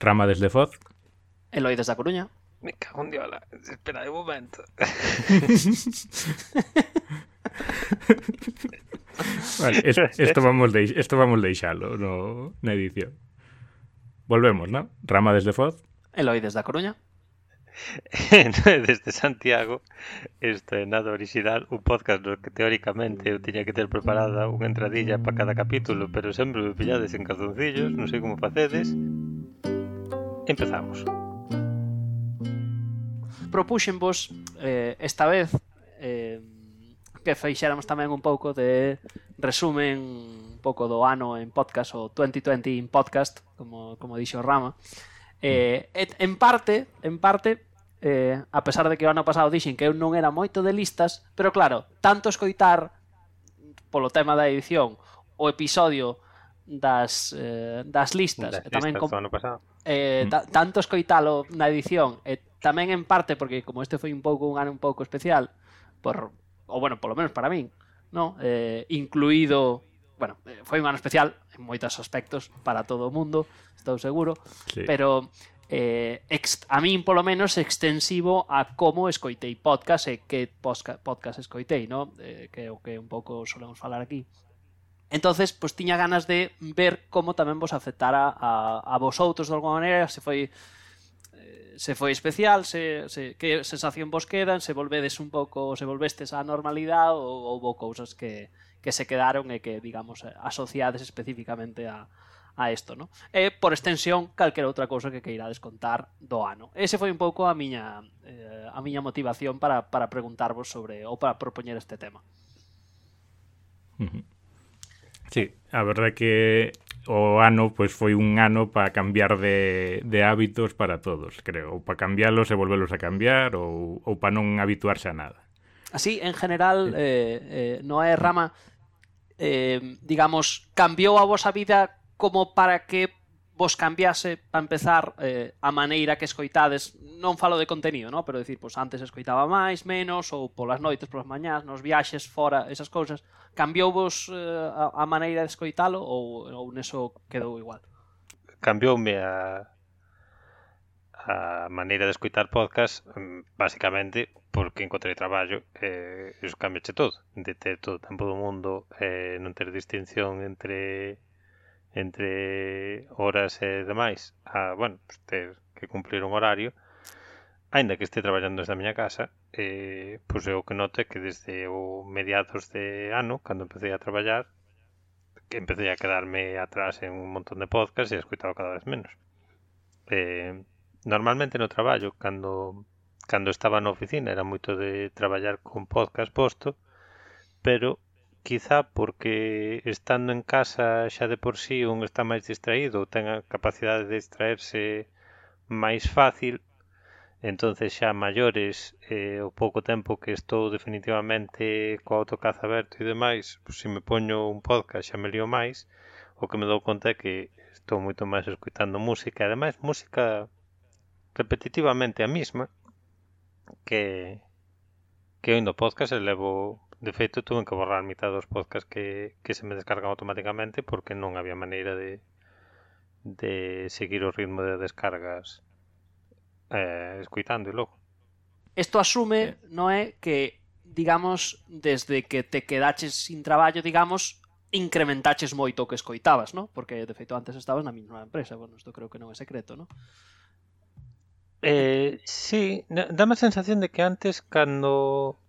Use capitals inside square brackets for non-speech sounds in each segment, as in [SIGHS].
Rama desde Foz. Eloi desde a Coruña. Me cago en diola. Espera un momento. [LAUGHS] vale, es, esto vamos de, isto vamos deixalo no, na edición. Volvemos, ¿no? Rama desde Foz. Eloi desde a Coruña. [LAUGHS] desde Santiago este é nada original Un podcast no que teóricamente eu tiña que ter preparada unha entradilla para cada capítulo Pero sempre me pillades en calzoncillos Non sei como facedes Empezamos. Propuxenvos eh, esta vez eh, que feixéramos tamén un pouco de resumen un pouco do ano en podcast o 2020 in podcast, como, como dixo Rama. Eh, en parte, en parte, eh, a pesar de que o ano pasado dixen que eu non era moito de listas, pero claro, tanto escoitar polo tema da edición o episodio das, eh, das listas das e tamén listas com... ano pasado eh, mm. tanto escoitalo na edición e tamén en parte porque como este foi un pouco un ano un pouco especial por ou bueno, polo menos para min, no? Eh, incluído bueno, eh, foi un ano especial en moitos aspectos para todo o mundo, estou seguro, sí. pero eh, ex, a min polo menos extensivo a como escoitei podcast e que podcast, podcast escoitei, no? eh, que é o que un pouco solemos falar aquí. Entonces, pois tiña ganas de ver como tamén vos afectara a, a vosotros de alguma maneira, se foi eh, se foi especial, se, se que sensación vos quedan, se volvedes un pouco, se volvestes á normalidade ou houbo cousas que, que se quedaron e que, digamos, asociades especificamente a, a isto, no? E, por extensión, calquera outra cousa que queirades contar do ano. Ese foi un pouco a miña, eh, a miña motivación para, para preguntarvos sobre ou para propoñer este tema. Uh -huh. Sí, a verdade que o ano pois foi un ano para cambiar de, de hábitos para todos, creo, ou para cambiarlos e volvelos a cambiar ou, ou para non habituarse a nada. Así, en general, eh, eh, Noé Rama, eh, digamos, cambiou a vosa vida como para que vos cambiase para empezar eh, a maneira que escoitades, non falo de contenido, no? pero decir, pois antes escoitaba máis, menos, ou polas noites, polas mañás, nos viaxes, fora, esas cousas, cambiou vos eh, a, a maneira de escoitalo ou, ou neso quedou igual? Cambioume a, a maneira de escoitar podcast mm, basicamente porque encontrei traballo e eh, iso cambiache todo de ter todo o tempo do mundo eh, non ter distinción entre entre horas e demais a, bueno, pues ter que cumplir un horario. Aínda que este traballando desde a miña casa eh, pois eu que noto que desde o mediados de ano cando empecé a traballar que empecé a quedarme atrás en un montón de podcast e escuitaba cada vez menos. Eh, normalmente no traballo cando cando estaba na oficina era moito de traballar con podcast posto pero quizá porque estando en casa xa de por sí un está máis distraído, ten a capacidade de distraerse máis fácil, entonces xa maiores eh, o pouco tempo que estou definitivamente co autocaz aberto e demais, pues, se me poño un podcast xa me lío máis, o que me dou conta é que estou moito máis escutando música, e ademais música repetitivamente a mesma que que oindo podcast e levo De feito, tuve que borrar mitad dos podcasts que, que se me descargan automáticamente porque non había maneira de, de seguir o ritmo de descargas eh, escuitando e logo. Isto asume, non é, que digamos, desde que te quedaches sin traballo, digamos, incrementaches moito o que escoitabas, non? Porque, de feito, antes estabas na mesma empresa, bueno, isto creo que non é secreto, non? Eh, sí, dame a sensación de que antes, cando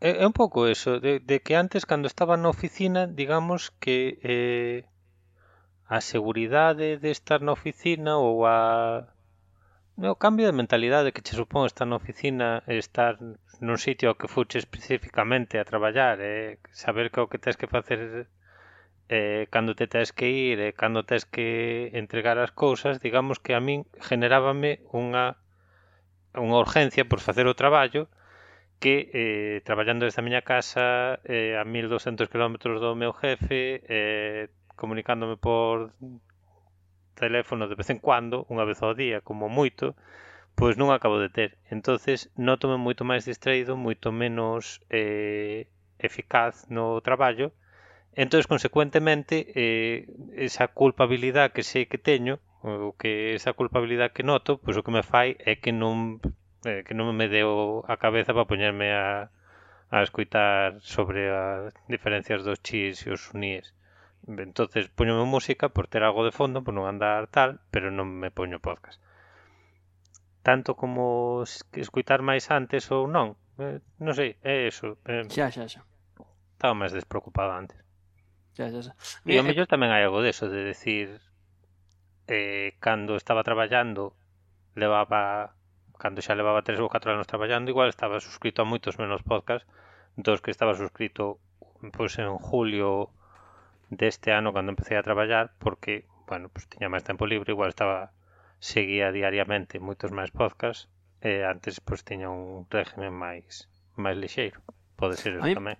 É, é un pouco eso, de, de que antes, cando estaba na oficina, digamos que eh, a seguridade de estar na oficina ou a... O cambio de mentalidade que che supón estar na oficina estar nun sitio ao que fuche especificamente a traballar e saber que o que tens que facer eh, cando te tens que ir e cando tens que entregar as cousas digamos que a min generábame unha unha urgencia por facer o traballo que eh, traballando desde a miña casa eh, a 1200 km do meu jefe eh, comunicándome por teléfono de vez en cuando, unha vez ao día, como moito, pois non acabo de ter. entonces notome moito máis distraído, moito menos eh, eficaz no traballo, entonces consecuentemente, eh, esa culpabilidade que sei que teño, o que esa culpabilidade que noto, pois o que me fai é que non eh, que non me deu a cabeza para poñerme a, a escoitar sobre as diferencias dos chis e os suníes. Entonces poñome música por ter algo de fondo, por non andar tal, pero non me poño podcast. Tanto como escoitar máis antes ou non, eh, non sei, é eso. Eh, xa, xa, xa. Estaba máis despreocupado antes. Xa, xa, xa. E ao eh, mellor tamén hai algo deso, de decir, eh, cando estaba traballando, levaba cando xa levaba tres ou catro anos traballando, igual estaba suscrito a moitos menos podcasts dos que estaba suscrito pois en julio deste ano cando empecé a traballar porque, bueno, pois tiña máis tempo libre, igual estaba seguía diariamente moitos máis podcasts e antes pois tiña un régimen máis máis lixeiro. Pode ser eso tamén.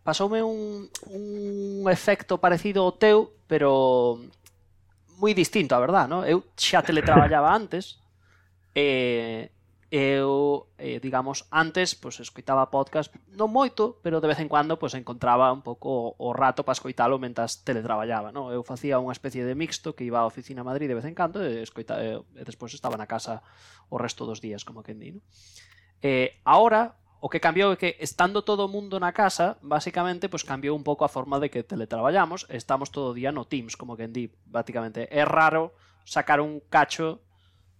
Pasoume un, un efecto parecido ao teu, pero moi distinto, a verdad, no? Eu xa [LAUGHS] teletraballaba antes, eh, eu, eh, digamos, antes pois escoitaba podcast non moito, pero de vez en cuando pois encontraba un pouco o rato para escoitalo mentas teletraballaba, non? Eu facía unha especie de mixto que iba á oficina a Madrid de vez en cando e, escoita, e, e despois estaba na casa o resto dos días, como que di, non? Eh, ahora, o que cambiou é que estando todo o mundo na casa, basicamente, pois cambiou un pouco a forma de que teletraballamos, estamos todo o día no Teams, como que en di, prácticamente. É raro sacar un cacho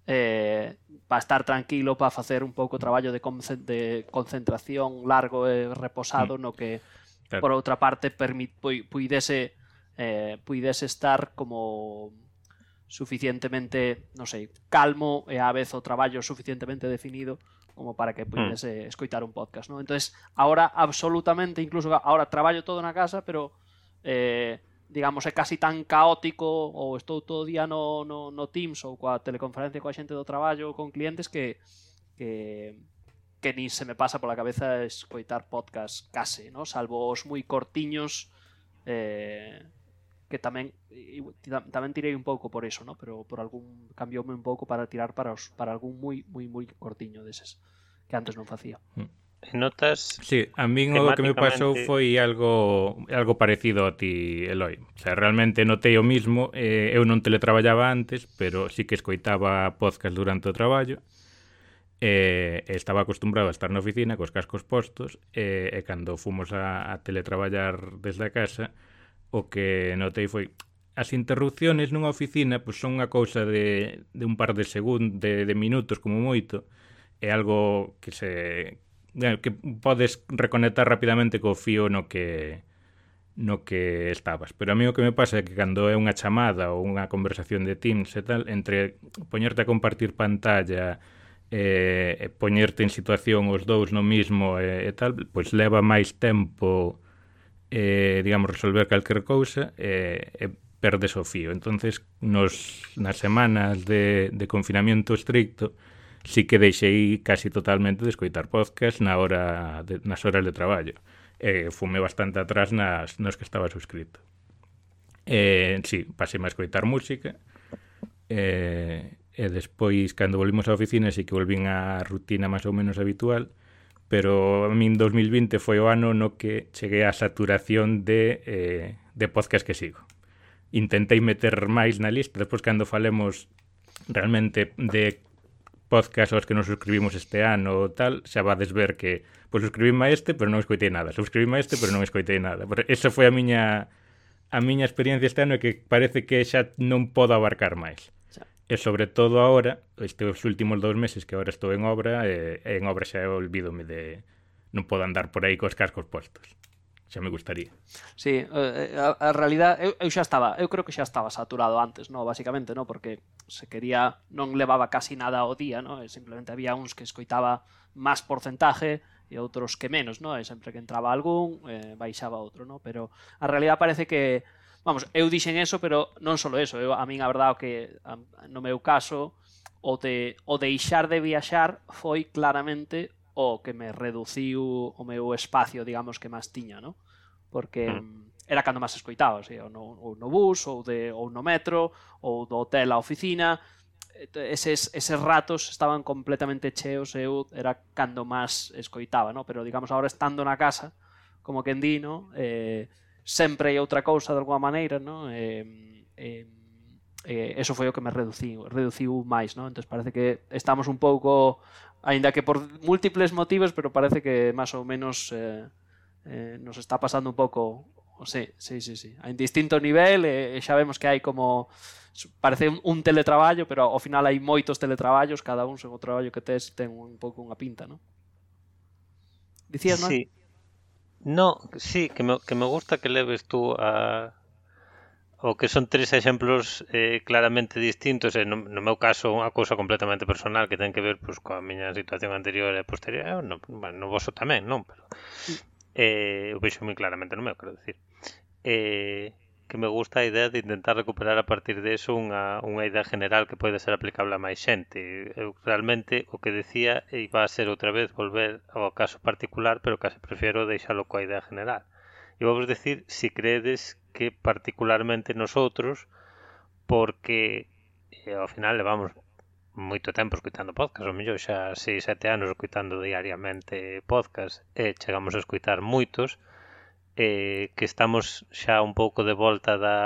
eh, para estar tranquilo, para facer un pouco traballo de, de concentración largo e reposado mm. no que claro. por outra parte permit, pu puidese eh, puidese estar como suficientemente, non sei, calmo e á vez o traballo suficientemente definido como para que puidese mm. escoitar un podcast, ¿no? Entonces, ahora absolutamente, incluso ahora traballo todo na casa, pero eh, digamos, é casi tan caótico ou estou todo o día no, no, no Teams ou coa teleconferencia coa xente do traballo ou con clientes que, que que ni se me pasa pola cabeza escoitar podcast case, ¿no? salvo os moi cortiños eh, que tamén tamén tirei un pouco por eso, ¿no? Pero por algún cambioume un pouco para tirar para os para algún moi moi moi cortiño deses que antes non facía. Mm notas. Sí, a min o que me pasou foi algo algo parecido a ti, Eloi. O sea, realmente notei o mismo, eh, eu non teletraballaba antes, pero sí que escoitaba podcast durante o traballo. Eh, estaba acostumbrado a estar na oficina cos cascos postos eh, e cando fomos a, a teletraballar desde a casa o que notei foi as interrupciones nunha oficina pois son unha cousa de, de un par de segundos de, de minutos como moito é algo que se que podes reconectar rapidamente co fío no que no que estabas. Pero a mí o que me pasa é que cando é unha chamada ou unha conversación de Teams e tal, entre poñerte a compartir pantalla e, e poñerte en situación os dous no mismo e, e tal, pois leva máis tempo eh, digamos, resolver calquer cousa e, e perdes o fío. Entonces, nos, nas semanas de, de confinamiento estricto, sí que deixei casi totalmente de escoitar podcast na hora de, nas horas de traballo. Eh, fume bastante atrás nas, nos que estaba suscrito. Eh, sí, pasei a escoitar música. Eh, e despois, cando volvimos á oficina, sí que volvín á rutina máis ou menos habitual, pero a min 2020 foi o ano no que cheguei á saturación de, eh, de podcast que sigo. Intentei meter máis na lista, despois cando falemos realmente de podcast aos que nos suscribimos este ano ou tal, xa vades ver que pois suscribíme a este, pero non escoitei nada. Suscribíme a este, pero non escoitei nada. Pero esa foi a miña a miña experiencia este ano é que parece que xa non podo abarcar máis. Xa. E sobre todo agora, estes últimos dous meses que agora estou en obra, e, en obra xa olvídome de non podo andar por aí cos cascos postos xa me gustaría. Sí, eh, eh, a, a realidad eu, eu xa estaba, eu creo que xa estaba saturado antes, no, basicamente, no, porque se quería non levaba casi nada ao día, no, e simplemente había uns que escoitaba máis porcentaje e outros que menos, no, e sempre que entraba algún, eh, baixaba outro, no, pero a realidad parece que Vamos, eu dixen eso, pero non só eso, eu, a min a verdade que a, no meu caso o de o deixar de viaxar foi claramente o que me reduciu o meu espacio, digamos, que máis tiña, ¿no? Porque mm. era cando máis escoitaba, o sea, ou no, ou no bus, ou, de, ou no metro, ou do hotel á oficina, eses, eses ratos estaban completamente cheos eu era cando máis escoitaba, ¿no? Pero, digamos, agora estando na casa, como que en di, ¿no? Eh, sempre hai outra cousa de alguma maneira, ¿no? Eh, eh, eh, eso foi o que me reduciu, reduciu máis, ¿no? Entonces parece que estamos un pouco Ainda que por múltiples motivos, pero parece que máis ou menos eh, eh, nos está pasando un pouco Sí, sí, sí, sí. En distinto nivel, eh, xa vemos que hai como parece un, un teletraballo, pero ao final hai moitos teletraballos, cada un sen o traballo que tes ten un pouco unha pinta, non? Dicías, non? Sí. No, sí, que me, que me gusta que leves tú a, o que son tres exemplos eh, claramente distintos e no, no meu caso unha cousa completamente personal que ten que ver pois, coa miña situación anterior e posterior eh, no, bueno, no vosso tamén, non? Pero, eh, o vexo moi claramente no meu, quero dicir. Eh, que me gusta a idea de intentar recuperar a partir de eso unha, unha idea general que pode ser aplicable a máis xente. Eu realmente o que decía iba a ser outra vez volver ao caso particular pero case prefiero deixalo coa idea general. E vou vos decir si credes que particularmente nosotros porque eh, ao final levamos moito tempo escuitando podcast, ao mellor xa 6, 7 anos escuitando diariamente podcast e chegamos a escuitar moitos eh, que estamos xa un pouco de volta da,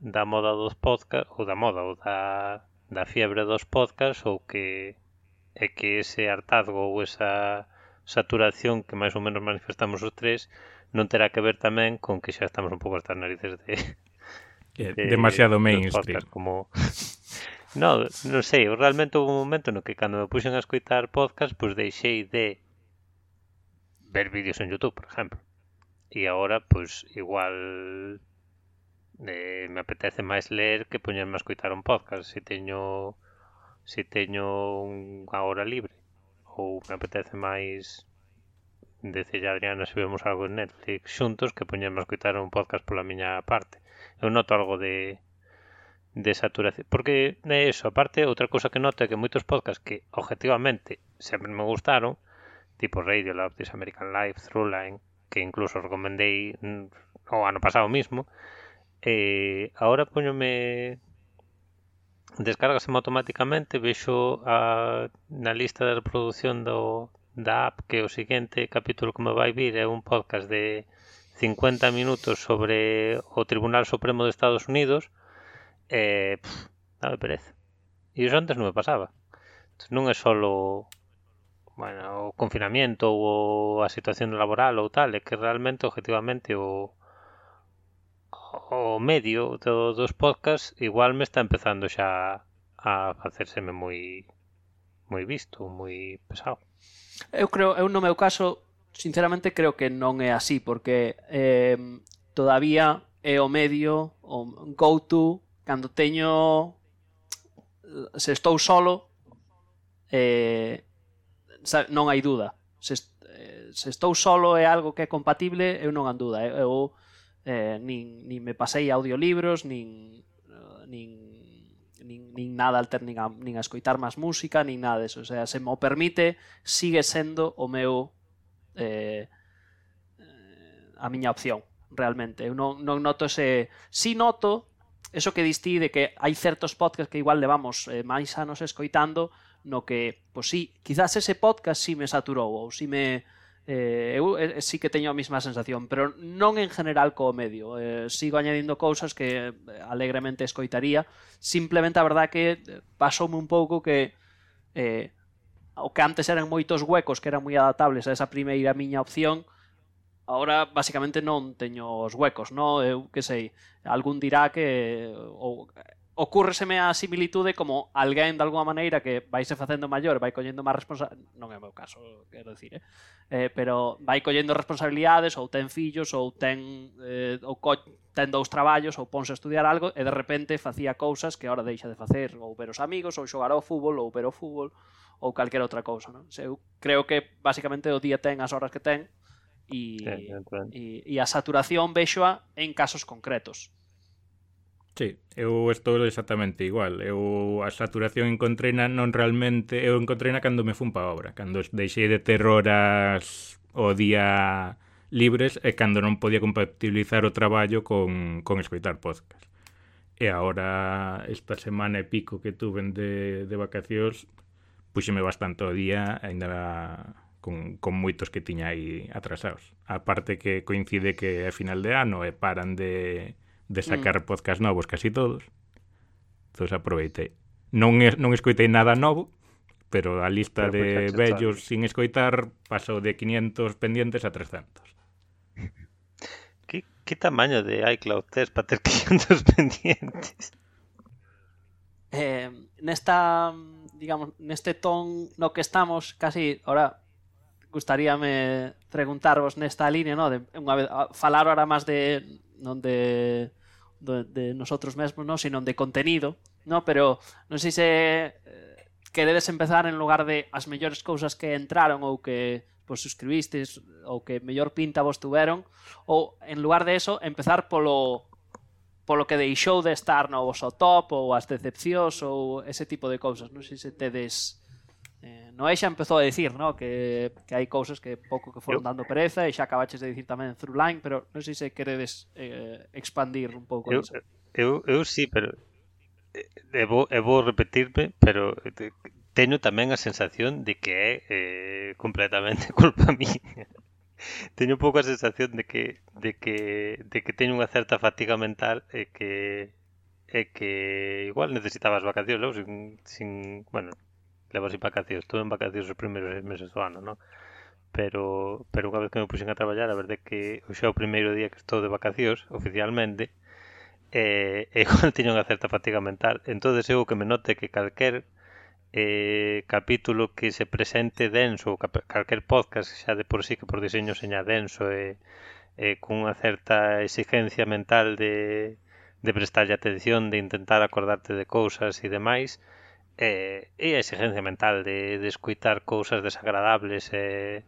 da moda dos podcast ou da moda ou da, da fiebre dos podcast ou que é que ese hartazgo ou esa saturación que máis ou menos manifestamos os tres non terá que ver tamén con que xa estamos un pouco hasta as narices de... de demasiado mainstream. Como... [LAUGHS] No, non sei, realmente houve un momento no que cando me puxen a escoitar podcast, pois pues deixei de ver vídeos en YouTube, por exemplo. E agora, pois, pues, igual eh, me apetece máis ler que poñerme a escoitar un podcast se teño se teño unha hora libre ou me apetece máis decía Adriana subimos algo en Netflix xuntos que poñemos a escutar un podcast pola miña parte eu noto algo de de saturación porque é eso, aparte outra cousa que noto é que moitos podcasts que objetivamente sempre me gustaron tipo Radio Lab, This American Life, Throughline que incluso recomendei mm, o ano pasado mismo eh, ahora poñome descargaseme automáticamente vexo a, na lista de reproducción do, da app que o seguinte capítulo que me vai vir é un podcast de 50 minutos sobre o Tribunal Supremo de Estados Unidos e pff, dame pereza. E iso antes non me pasaba. Entonces, non é só bueno, o confinamiento ou a situación laboral ou tal, é que realmente, objetivamente, o, o medio do, dos podcasts igual me está empezando xa a facérseme moi moi visto, moi pesado. Eu creo, eu no meu caso, sinceramente creo que non é así, porque eh, todavía é o medio, o go to, cando teño se estou solo eh, non hai dúda se, eh, se estou solo é algo que é compatible eu non han dúda eu eh, nin, nin me pasei audiolibros nin, nin nin, nin nada alter, nin a, nin a escoitar máis música, nin nada deso. O sea, se mo permite, sigue sendo o meu... Eh, eh, a miña opción, realmente. Eu non, non noto ese... Si noto eso que distí de que hai certos podcasts que igual levamos eh, máis anos escoitando, no que, pois pues, sí, quizás ese podcast si sí me saturou, ou si sí me Eh, eu eh, sí que teño a mesma sensación, pero non en general co medio. Eh, sigo añadindo cousas que eh, alegremente escoitaría. Simplemente a verdad que eh, pasoume un pouco que eh, o que antes eran moitos huecos que eran moi adaptables a esa primeira miña opción, Ahora, basicamente, non teño os huecos, no? Eu que sei, algún dirá que eh, ou ocurreseme a similitude como alguén de alguma maneira que vai se facendo maior, vai collendo máis responsabilidades, non é o meu caso, quero dicir, eh? eh pero vai collendo responsabilidades ou ten fillos ou ten eh, ou co ten dous traballos ou ponse a estudiar algo e de repente facía cousas que agora deixa de facer, ou ver os amigos, ou xogar ao fútbol, ou ver o fútbol, ou calquera outra cousa, non? Se eu creo que basicamente o día ten as horas que ten e, e, e a saturación vexoa en casos concretos Sí, eu estou exactamente igual. Eu a saturación encontreina non realmente, eu encontreina cando me fun pa obra, cando deixei de ter horas o día libres e cando non podía compatibilizar o traballo con, con escoitar podcast. E agora esta semana e pico que tuven de, de vacacións puxeme bastante o día ainda con, con moitos que tiña aí atrasados. A parte que coincide que é final de ano e paran de de mm. sacar mm. podcast novos casi todos. Entón aproveitei. Non, es, non escoitei nada novo, pero a lista pero de pois vellos sin escoitar pasou de 500 pendientes a 300. [LAUGHS] Que, que tamaño de iCloud tes para ter [LAUGHS] 500 pendientes? Eh, nesta, digamos, neste ton no que estamos, casi, ahora, gustaríame preguntarvos nesta línea, no? De, unha vez, falar ahora máis de non de, de, de nosotros mesmos, non, sino de contenido, non? Pero non sei se eh, queredes empezar en lugar de as mellores cousas que entraron ou que vos pues, suscribistes ou que mellor pinta vos tuveron ou en lugar de eso empezar polo polo que deixou de estar no vosso top ou as decepcións ou ese tipo de cousas, non sei se tedes Eh, Noé xa empezou a decir, no? que, que hai cousas que pouco que foron dando pereza e xa acabaches de dicir tamén through line, pero non sei se queredes eh, expandir un pouco eu, niso. Eu, eu sí, pero eh, e vou, e vou repetirme, pero eh, teño tamén a sensación de que é eh, completamente [LAUGHS] culpa miña. Teño un pouco a sensación de que de que de que teño unha certa fatiga mental e que é que igual necesitaba as vacacións logo, sin, sin, bueno, levo así vacacións, estuve en vacacións os primeiros seis meses do ano, non? Pero, pero unha vez que me puxen a traballar, a verdade que xa o primeiro día que estou de vacacións, oficialmente, eh, [LAUGHS] igual teño unha certa fatiga mental. entonces eu que me note que calquer eh, capítulo que se presente denso, calquer podcast xa de por sí que por diseño seña denso e eh, eh, cunha certa exigencia mental de, de prestarlle atención, de intentar acordarte de cousas e demais, eh, e a exigencia mental de, de escuitar cousas desagradables e,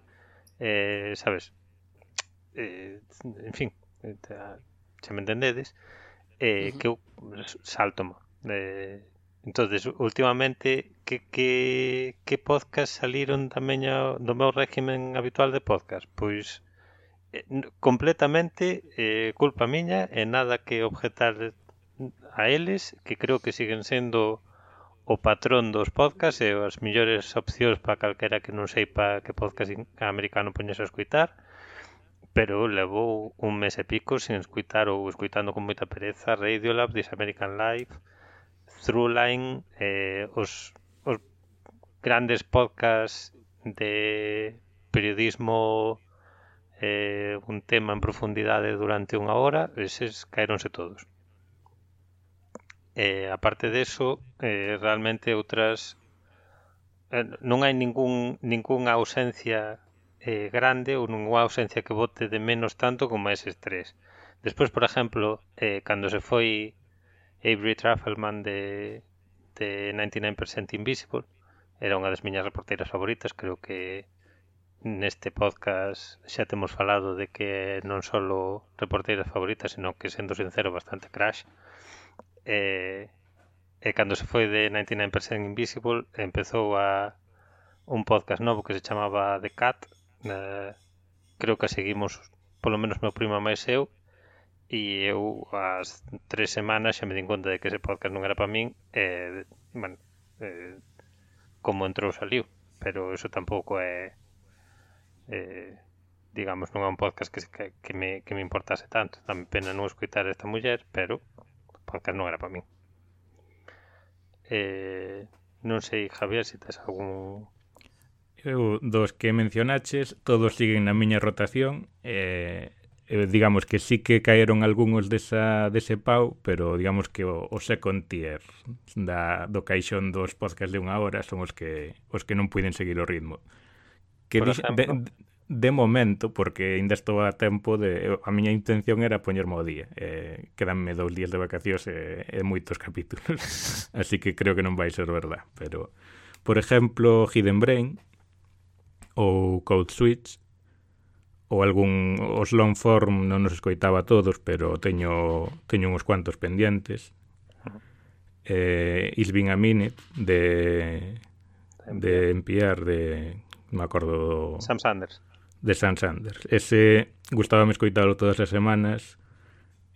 eh, eh, sabes eh, en fin se me entendedes eh, uh -huh. que eu salto eh, entonces últimamente que, que, que podcast saliron tamén do meu régimen habitual de podcast? Pois eh, completamente eh, culpa miña e nada que objetar a eles que creo que siguen sendo o patrón dos podcasts e as millores opcións para calquera que non seipa que podcast americano poñese a escuitar pero levou un mes e pico sen escuitar ou escuitando con moita pereza Radiolab, This American Life, Throughline, eh, os, os grandes podcasts de periodismo eh, un tema en profundidade durante unha hora, eses caeronse todos eh, aparte deso, eh, realmente outras eh, non hai ningún, ningunha ausencia eh, grande ou nunha ausencia que bote de menos tanto como eses tres. Despois, por exemplo, eh, cando se foi Avery Truffleman de, de 99% Invisible, era unha das miñas reporteiras favoritas, creo que neste podcast xa temos falado de que non só reporteiras favoritas, senón que, sendo sincero, bastante crash e, e cando se foi de 99% Invisible empezou a un podcast novo que se chamaba The Cat. Eh, creo que seguimos polo menos meu primo máis eu. E eu as tres semanas xa me din conta de que ese podcast non era para min. E, bueno, eh, como entrou saliu. Pero eso tampouco é eh, digamos, non é un podcast que, que, que, me, que me importase tanto. Dame pena non escutar esta muller, pero porque non era para min. Eh, non sei, Javier, se tes algún... Eu, dos que mencionaches, todos siguen na miña rotación, eh, eh, digamos que sí que caeron algúns desa, dese pau, pero digamos que o, o second tier da, do caixón dos podcast de unha hora son os que os que non puiden seguir o ritmo. Que Por dix, exemplo? de, de momento, porque ainda estou a tempo de... A miña intención era poñerme ao día. Eh, quedanme dous días de vacacións e, e moitos capítulos. [LAUGHS] Así que creo que non vai ser verdad. Pero, por exemplo, Hidden Brain ou Code Switch ou algún os long form non nos escoitaba todos, pero teño teño uns cuantos pendientes. Eh, Is Being a Minute de de NPR de me acordo do... Sam Sanders de San Sanders. Ese gustábame escoitalo todas as semanas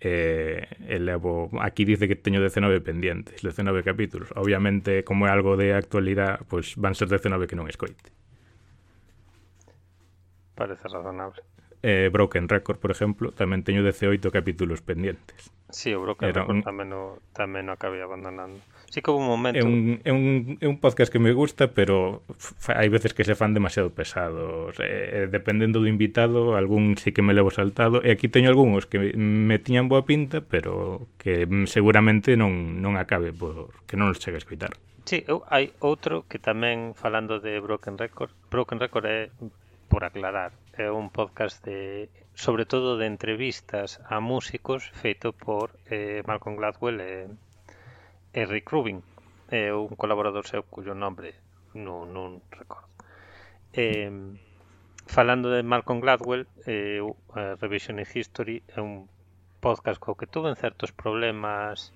eh, e levo... Aquí dice que teño 19 pendientes, 19 capítulos. Obviamente, como é algo de actualidade, pois van ser 19 que non escoite. Parece razonable. Eh, Broken Record, por exemplo, tamén teño 18 capítulos pendientes. Sí, o Broken Era Record un... tamén, o, tamén o acabei abandonando. Sí que houve un momento. É un, é, un, é un podcast que me gusta, pero hai veces que se fan demasiado pesados. Eh, dependendo do invitado, algún sí que me levo saltado. E aquí teño algúns que me tiñan boa pinta, pero que seguramente non, non acabe por que non os chega a escoitar. Sí, eu, hai outro que tamén falando de Broken Record. Broken Record é, por aclarar, é un podcast de sobre todo de entrevistas a músicos feito por eh, Malcolm Gladwell e eh, é Rick Rubin, é un colaborador seu cuyo nombre non, non recordo. Eh, falando de Malcolm Gladwell, eh, a eh, Revision in History é un podcast co que tuve certos problemas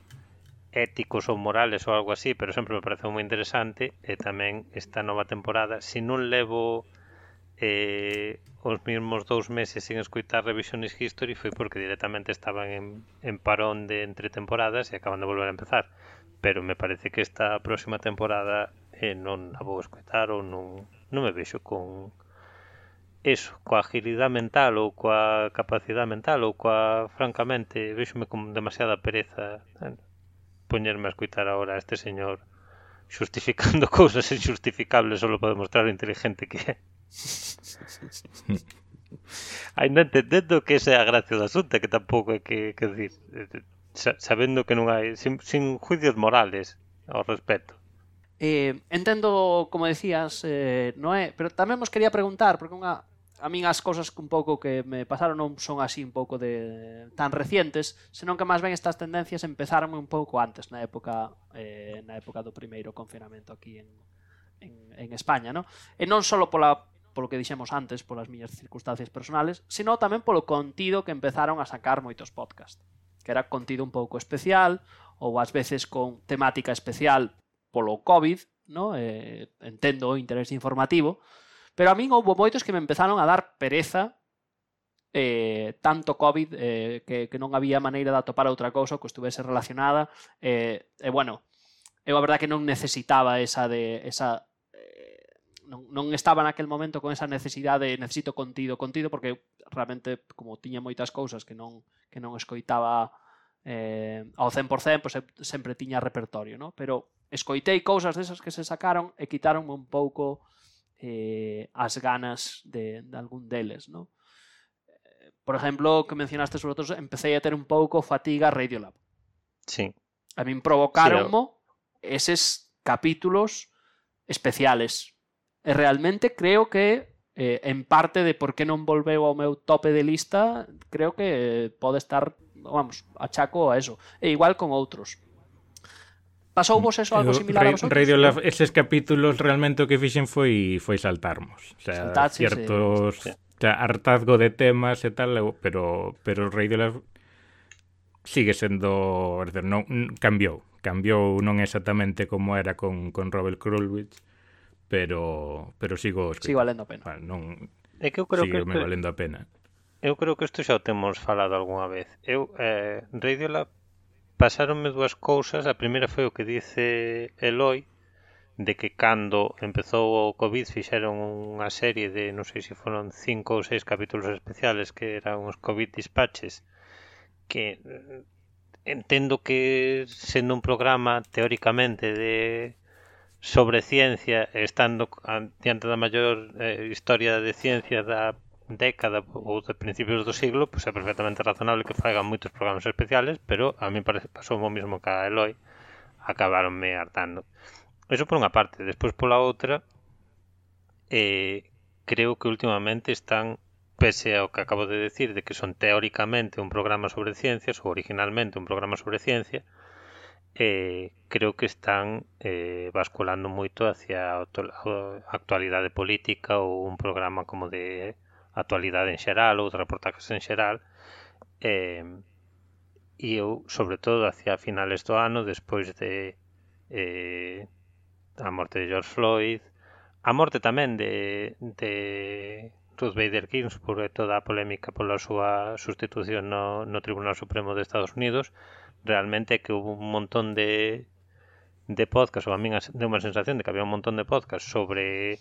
éticos ou morales ou algo así, pero sempre me pareceu moi interesante e tamén esta nova temporada, se non levo eh, os mesmos dous meses sin escuitar Revisionis History foi porque directamente estaban en, en parón de entre temporadas e acaban de volver a empezar pero me parece que esta próxima temporada eh, non a vou escutar ou non, non me vexo con eso, coa agilidade mental ou coa capacidade mental ou coa, francamente, vexome con demasiada pereza eh, poñerme a escutar agora a este señor xustificando [LAUGHS] cousas injustificables solo para demostrar o inteligente que é. [LAUGHS] Ainda entendendo que esa é a gracia do asunto, que tampouco é que, que decir, sabendo que non hai sin, sin juicios morales ao respecto. Eh, entendo, como decías, eh, Noé, pero tamén vos quería preguntar, porque unha, a min as cousas que un pouco que me pasaron non son así un pouco de tan recientes, senón que máis ben estas tendencias empezaron un pouco antes na época eh, na época do primeiro confinamento aquí en, en, en España, no? E non só pola polo que dixemos antes, polas miñas circunstancias personales, sino tamén polo contido que empezaron a sacar moitos podcasts que era contido un pouco especial ou ás veces con temática especial polo COVID, no? Eh, entendo o interés informativo, pero a min houve moitos que me empezaron a dar pereza eh, tanto COVID eh, que, que non había maneira de atopar outra cousa que estuvese relacionada eh, e eh, bueno, eu a verdade que non necesitaba esa de esa non, non estaba naquel momento con esa necesidade, necesito contido, contido, porque realmente, como tiña moitas cousas que non, que non escoitaba eh, ao 100%, pois sempre tiña repertorio, no? pero escoitei cousas desas que se sacaron e quitaron un pouco eh, as ganas de, de algún deles, no? Eh, por exemplo, que mencionaste sobre outros, empecé a ter un pouco fatiga Radiolab. Sí. A min provocaronmo sí, eses capítulos especiales Eh, realmente creo que eh, en parte de por que non volveu ao meu tope de lista, creo que eh, pode estar, vamos, achaco a eso. E igual con outros. Pasou vos eso algo similar a vosotros? Radiolab, eses capítulos realmente o que fixen foi foi saltarmos. O sea, Saltar, ciertos... Sí, sí. O sea, hartazgo de temas e tal, pero pero Radiolab sigue sendo, decir, non cambiou, cambiou non exactamente como era con, con Robert Krulwich, pero pero sigo escrito. Sigo valendo a pena. Vale, non É que eu creo que este... valendo a pena. Eu creo que isto xa o temos falado algunha vez. Eu eh Radiolab pasaronme dúas cousas. A primeira foi o que dice Eloi de que cando empezou o Covid fixeron unha serie de, non sei se foron cinco ou seis capítulos especiales que eran os Covid dispatches que eh, entendo que sendo un programa teóricamente de sobre ciencia estando diante da maior eh, historia de ciencia da década ou de principios do siglo, pois é perfectamente razonable que fagan moitos programas especiales, pero a mí parece pasou o mesmo que a Eloy, acabaronme hartando. Eso por unha parte, despois pola outra, eh, creo que últimamente están pese ao que acabo de decir de que son teóricamente un programa sobre ciencias ou originalmente un programa sobre ciencia, eh, creo que están eh, basculando moito hacia a actualidade política ou un programa como de actualidade en xeral ou de reportajes en xeral eh, e eu, sobre todo, hacia finales do ano despois de eh, a morte de George Floyd a morte tamén de, de Ruth Bader Ginsburg e toda a polémica pola súa sustitución no, no Tribunal Supremo de Estados Unidos, realmente que houve un montón de, de podcast, ou a min deu unha sensación de que había un montón de podcast sobre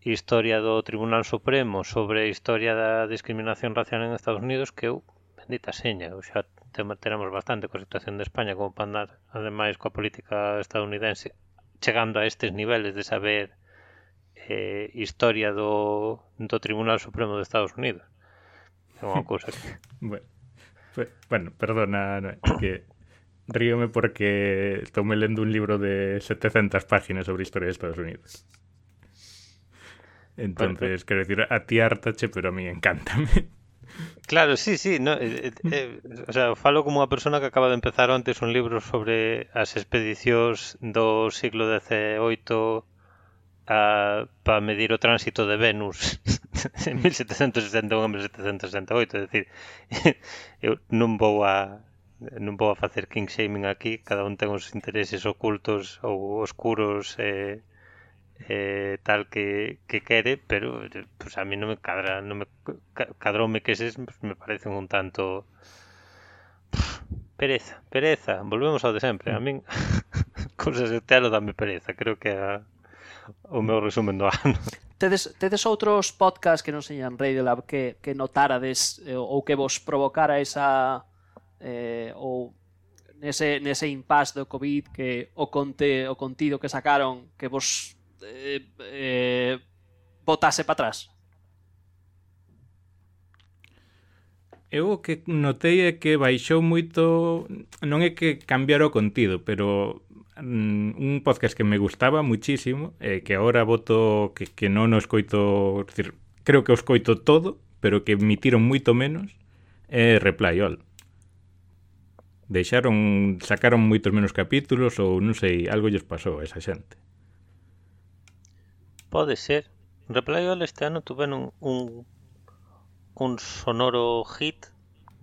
historia do Tribunal Supremo, sobre historia da discriminación racial en Estados Unidos, que eu, bendita seña, eu xa teremos bastante coa situación de España como para andar, ademais, coa política estadounidense, chegando a estes niveles de saber eh, historia do, do Tribunal Supremo de Estados Unidos. É unha cousa que... [LAUGHS] bueno, pues, bueno, perdona, Noé, que ríome porque estou me lendo un libro de 700 páginas sobre historia de Estados Unidos. Entonces, bueno, quero decir, a ti hartache, pero a mí encántame. Claro, sí, sí. No, eh, eh, eh, o sea, falo como unha persona que acaba de empezar antes un libro sobre as expedicións do siglo XVIII a, para medir o tránsito de Venus [LAUGHS] en 1761 e 1768, é dicir, [LAUGHS] eu non vou a non vou a facer king shaming aquí, cada un ten os intereses ocultos ou oscuros e eh, eh, tal que, que quere, pero pues a mí non me cadra, non me cadroume que eses pues, me parecen un tanto [SIGHS] pereza, pereza, volvemos ao de sempre. A min [LAUGHS] cousas de telo dame pereza, creo que a o meu resumen do ano. Tedes, tedes outros podcast que non señan Radiolab que, que notarades eh, ou que vos provocara esa eh, ou nese, nese impasse do COVID que o, conte, o contido que sacaron que vos eh, eh, botase para atrás? Eu o que notei é que baixou moito, non é que cambiara o contido, pero Mm, un podcast que me gustaba muchísimo eh, que ahora voto que, que non o escoito decir, creo que o escoito todo pero que emitiron moito menos é eh, Reply All. Deixaron sacaron moitos menos capítulos ou non sei, algo lles pasou a esa xente. Pode ser. Reply All este ano tuveron un, un un sonoro hit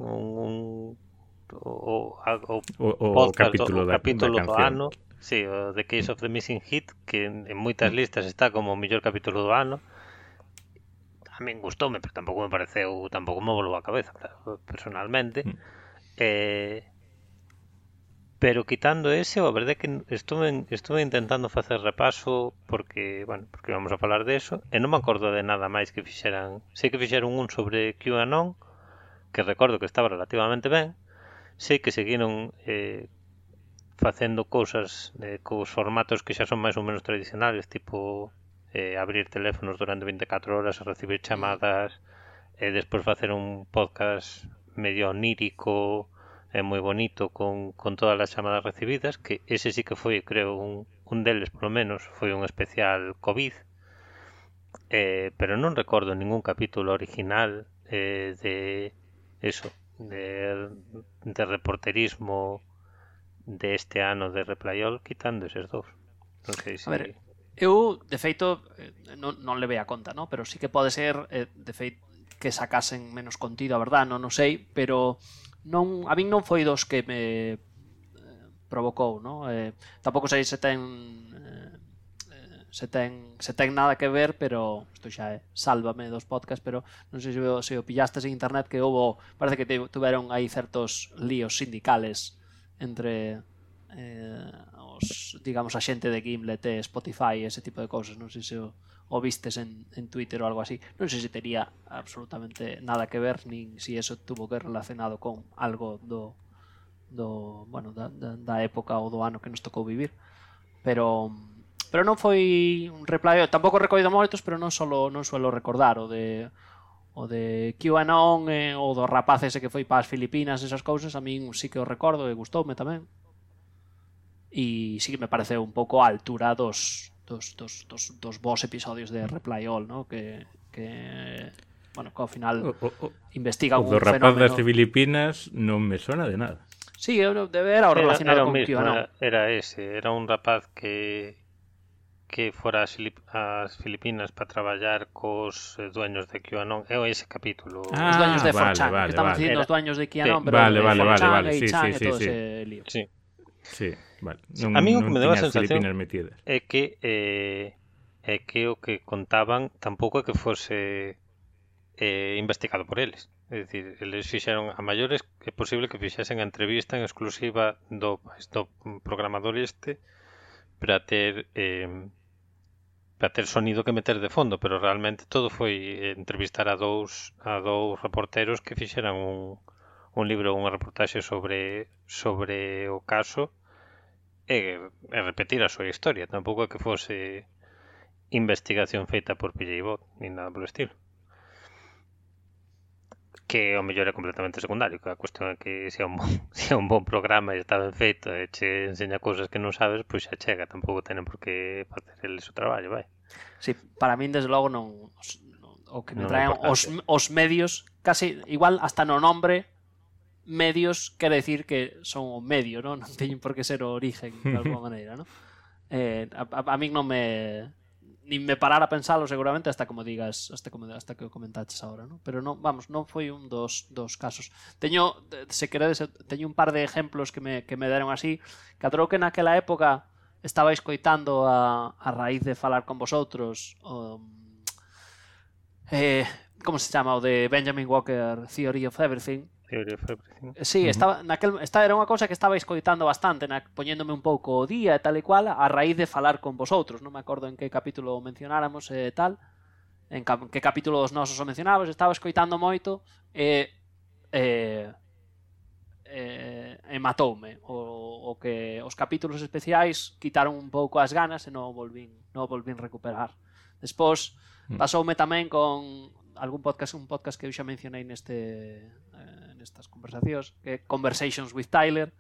un, un o, o, o, o, podcast, capítulo, o, da, capítulo da, da do ano. Sí, o The Case of the Missing Hit, que en, en moitas mm. listas está como o mellor capítulo do ano. A min gustoume, pero tampouco me pareceu, tampouco me volou a cabeza, personalmente. Mm. Eh, pero quitando ese, a verdade é que estuve, estuve intentando facer repaso porque, bueno, porque vamos a falar de eso, e non me acordo de nada máis que fixeran. Sei que fixeron un sobre QAnon, que recordo que estaba relativamente ben, sei que seguiron eh, facendo cousas eh, cos formatos que xa son máis ou menos tradicionales, tipo eh, abrir teléfonos durante 24 horas, recibir chamadas, e despois facer un podcast medio onírico, é moi bonito con, con todas as chamadas recibidas que ese sí que foi, creo, un, un deles polo menos foi un especial COVID. Eh, pero non recordo ningún capítulo original eh, de eso de, de reporterismo de este ano de Replayol quitando eses dous. Non sei se... A ver, eu, de feito, eh, non, non levei a conta, no? pero sí que pode ser, eh, de feito, que sacasen menos contido, a verdad, non, non sei, pero non, a min non foi dos que me eh, provocou, no? Eh, tampouco sei se ten eh, eh, se ten se ten nada que ver, pero isto xa é sálvame dos podcasts, pero non sei se o, se o pillastes en internet que houve, parece que te, tuveron aí certos líos sindicales entre eh, os, digamos, a xente de Gimlet e Spotify e ese tipo de cousas, non sei se o, o vistes en, en Twitter ou algo así, non sei se tería absolutamente nada que ver, nin se si eso tuvo que relacionado con algo do, do bueno, da, da, da época ou do ano que nos tocou vivir, pero pero non foi un replaio, tampouco recoido moitos, pero non solo non suelo recordar o de o de QAnon eh, ou do rapaz ese que foi para as Filipinas esas cousas, a min sí que o recordo e gustoume tamén e sí que me pareceu un pouco a altura dos dos, dos, dos, dos bons episodios de Reply All no? que, que bueno, que ao final o, o, investiga o, un fenómeno. O rapaz das Filipinas non me sona de nada. Sí, eu de ver ao relacionado era, era con mismo, QAnon. Era, era ese, era un rapaz que que fora ás Filipinas para traballar cos eh, dueños de QAnon. É ese capítulo. Ah, os dueños de vale, 4chan, vale, que estamos vale. dicindo os dueños de QAnon, sí. pero vale, vale, 4chan, vale, vale. Sí, sí, e sí, todo sí. ese lío. Sí. Sí, vale. Non, a mí o que me deu a sensación é que eh, é que o que contaban tampouco é que fose eh, investigado por eles. É dicir, eles fixeron a maiores é posible que fixesen a entrevista en exclusiva do, do programador este para ter eh, para ter sonido que meter de fondo, pero realmente todo foi entrevistar a dous a dous reporteros que fixeran un, un libro, unha reportaxe sobre sobre o caso e, e repetir a súa historia, tampouco é que fose investigación feita por PJ Bot, nin nada polo estilo que o mellor é completamente secundario, que a cuestión é que se é un bon, [LAUGHS] se é un bon programa e está ben feito e che enseña cousas que non sabes, pois xa chega, tampouco tenen por que facer eles o traballo, vai. Sí, para min desde logo non o que me non traen os, os medios, casi igual hasta no nombre medios quere decir que son o medio, non? [LAUGHS] non teñen por que ser o origen de alguma [LAUGHS] maneira, non? Eh, a, a, a min non me nin me parar a pensalo seguramente hasta como digas, hasta como hasta que o comentaches agora, ¿no? Pero non, vamos, non foi un dos, dos casos. Teño, se queredes, teño un par de exemplos que me, que me deron así. Cadrou que naquela época estaba escoitando a, a raíz de falar con vosotros o, eh, como se chama o de Benjamin Walker Theory of Everything Theory of Everything. Sí, estaba, naquel, esta era unha cousa que estaba escoitando bastante, na, poñéndome un pouco o día e tal e cual, a raíz de falar con vosotros, non me acordo en que capítulo mencionáramos e eh, tal, en ca, que capítulo dos nosos o mencionabas, estaba escoitando moito e... Eh, eh, e matoume o, o que os capítulos especiais quitaron un pouco as ganas e non volvín, non volvín recuperar. Despois mm. pasoume tamén con algún podcast, un podcast que eu xa mencionei neste eh, estas conversacións, que Conversations with Tyler,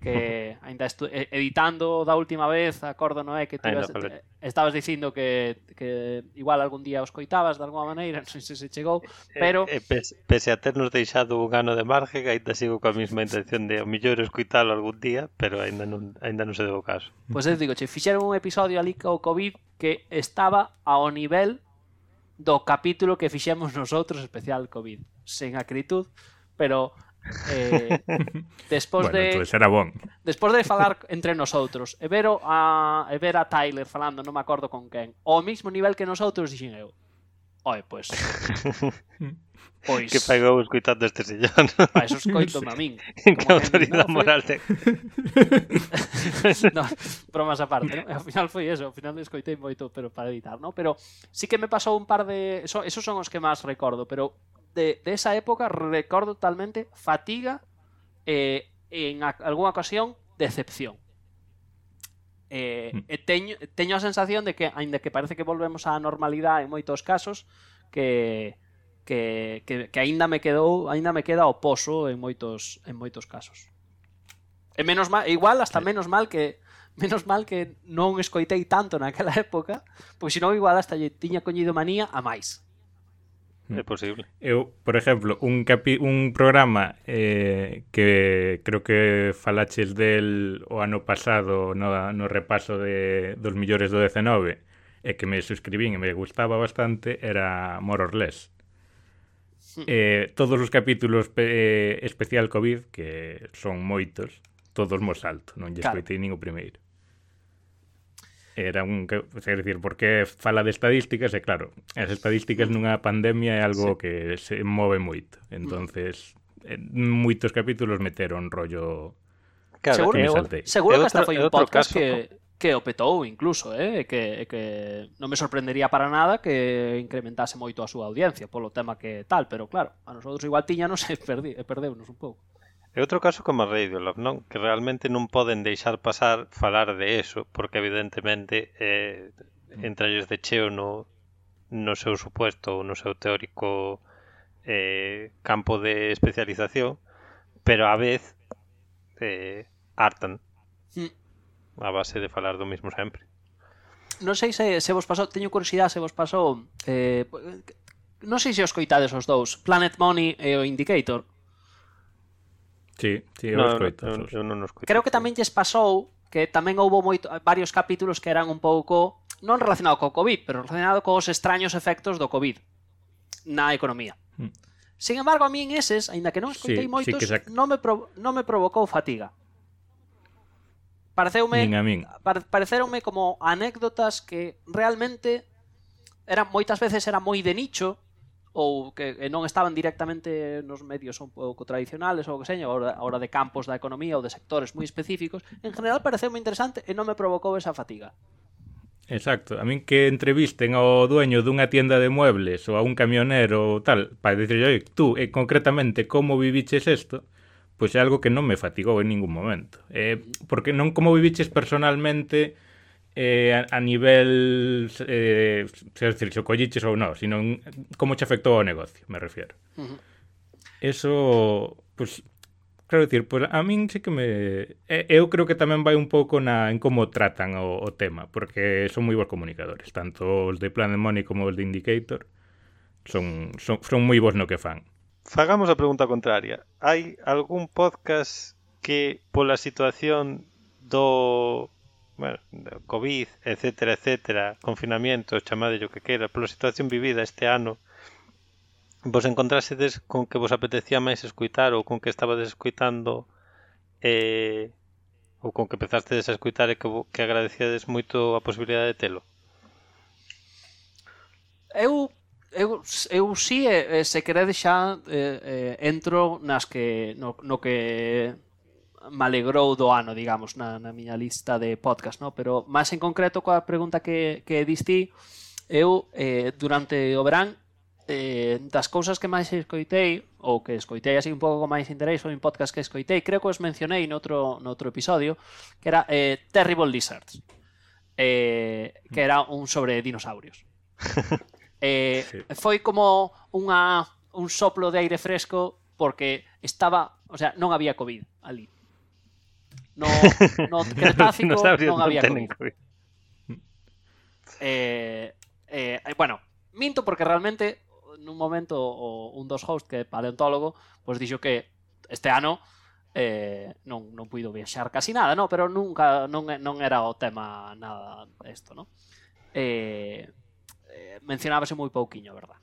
que [LAUGHS] ainda estu editando da última vez, acordo non é que tú vas, eh, estabas dicindo que, que igual algún día os coitabas de alguma maneira, [LAUGHS] non sei se se chegou, eh, pero... Eh, e, pese, pese a ternos deixado un ano de marge, aínda ainda sigo coa mesma intención de o mellor escoitalo algún día, pero ainda non, ainda non se deu o caso. Pois pues eu digo, che, fixeron un episodio ali co COVID que estaba ao nivel do capítulo que fixemos nosotros especial COVID, sen acritud, pero eh, [LAUGHS] despois bueno, de entonces era bon. despois de falar [LAUGHS] entre nosotros e ver a e ver a Tyler falando, non me acordo con quen, ao mesmo nivel que nosotros dixen eu. Oe, pois. [LAUGHS] Pois. Que pegou escoitando este sillón. Pa, eso escoito a min. Que autoridade moral te... no, bromas aparte, ¿no? Ao final foi eso, ao final escoitei moito, pero para editar, ¿no? Pero sí que me pasou un par de... Eso, esos son os que máis recordo, pero de, de esa época recuerdo totalmente fatiga, eh, en a, alguna ocasión decepción. Hmm. Eh, mm. e teño, teño a sensación de que, aínda que parece que volvemos á normalidade en moitos casos, que que, que, que aínda me quedou, aínda me queda o pozo en moitos en moitos casos. E menos mal, igual hasta menos mal que menos mal que non escoitei tanto naquela [LAUGHS] época, pois senón igual hasta lle tiña coñido manía a máis. É posible. Eu, por exemplo, un, capi un programa eh, que creo que falaches del o ano pasado no, no repaso de, dos millores do 19 e que me suscribín e me gustaba bastante era More or Less. Eh, todos os capítulos eh, especial COVID, que son moitos, todos mo alto, non lle claro. escoitei nin o primeiro era un que, é dicir, porque fala de estadísticas e claro, as estadísticas nunha pandemia é algo sí. que se move moito. Entonces, en moitos capítulos meteron rollo Claro, seguro, que, saltei. seguro que hasta foi un podcast caso, que que o petou incluso, eh, que que non me sorprendería para nada que incrementase moito a súa audiencia polo tema que tal, pero claro, a nosotros igual tiñanos [LAUGHS] e perdeunos un pouco. E outro caso como a Radiolab, non? Que realmente non poden deixar pasar falar de eso, porque evidentemente eh, entralles de cheo no, no seu supuesto ou no seu teórico eh, campo de especialización, pero á vez eh, hartan sí. a base de falar do mismo sempre. Non sei se, se vos pasou, teño curiosidade se vos pasou eh, eh non sei se os coitades os dous, Planet Money e o Indicator Sí, sí, eu no, escoito. Eu, eu non escoito. Creo que tamén lles pasou que tamén houbo moito, varios capítulos que eran un pouco non relacionado co COVID, pero relacionado cos extraños efectos do COVID na economía. Mm. Sin embargo, a min eses, aínda que non escoitei sí, moitos, sí sa... non, me non me provocou fatiga. Pareceume, Nin a min. Pare, pareceronme como anécdotas que realmente eran moitas veces era moi de nicho, ou que non estaban directamente nos medios un pouco tradicionales ou que seño, hora, hora de campos da economía ou de sectores moi específicos, en general pareceu moi interesante e non me provocou esa fatiga. Exacto, a min que entrevisten ao dueño dunha tienda de muebles ou a un camionero ou tal, para dicirle, oi, tú, e concretamente, como viviches isto, pois é algo que non me fatigou en ningún momento. Eh, porque non como viviches personalmente eh, a, a, nivel, eh, se decir, se colliches ou non, sino como che afectou ao negocio, me refiero. Uh -huh. Eso, pues, claro, decir, pues, a min sí que me... Eh, eu creo que tamén vai un pouco na, en como tratan o, o tema, porque son moi bons comunicadores, tanto os de Planet Money como os de Indicator, son, son, son moi bons no que fan. Fagamos a pregunta contraria. Hai algún podcast que pola situación do bueno, COVID, etcétera, etcétera, confinamento, chamade o que queira, pola situación vivida este ano, vos encontrásedes con que vos apetecía máis escuitar ou con que estabades escuitando eh, ou con que empezastedes a escuitar e que, que agradecíades moito a posibilidade de telo? Eu eu, eu si, sí, se queredes xa eh, eh, entro nas que, no, no que me alegrou do ano, digamos, na, na miña lista de podcast, no? pero máis en concreto coa pregunta que, que diste eu eh, durante o verán eh, das cousas que máis escoitei ou que escoitei así un pouco con máis interés foi un podcast que escoitei, creo que os mencionei noutro, noutro episodio, que era eh, Terrible Lizards eh, que era un sobre dinosaurios [LAUGHS] eh, sí. foi como unha, un soplo de aire fresco porque estaba, o sea, non había COVID ali No, [LAUGHS] no Cretácico non había COVID. COVID. Eh, eh, bueno, minto porque realmente nun momento o, un dos hosts que é paleontólogo, pois pues, dixo que este ano eh, non, non puido viaxar casi nada, no? pero nunca non, non era o tema nada isto, no? Eh, eh, mencionábase moi pouquiño, verdad?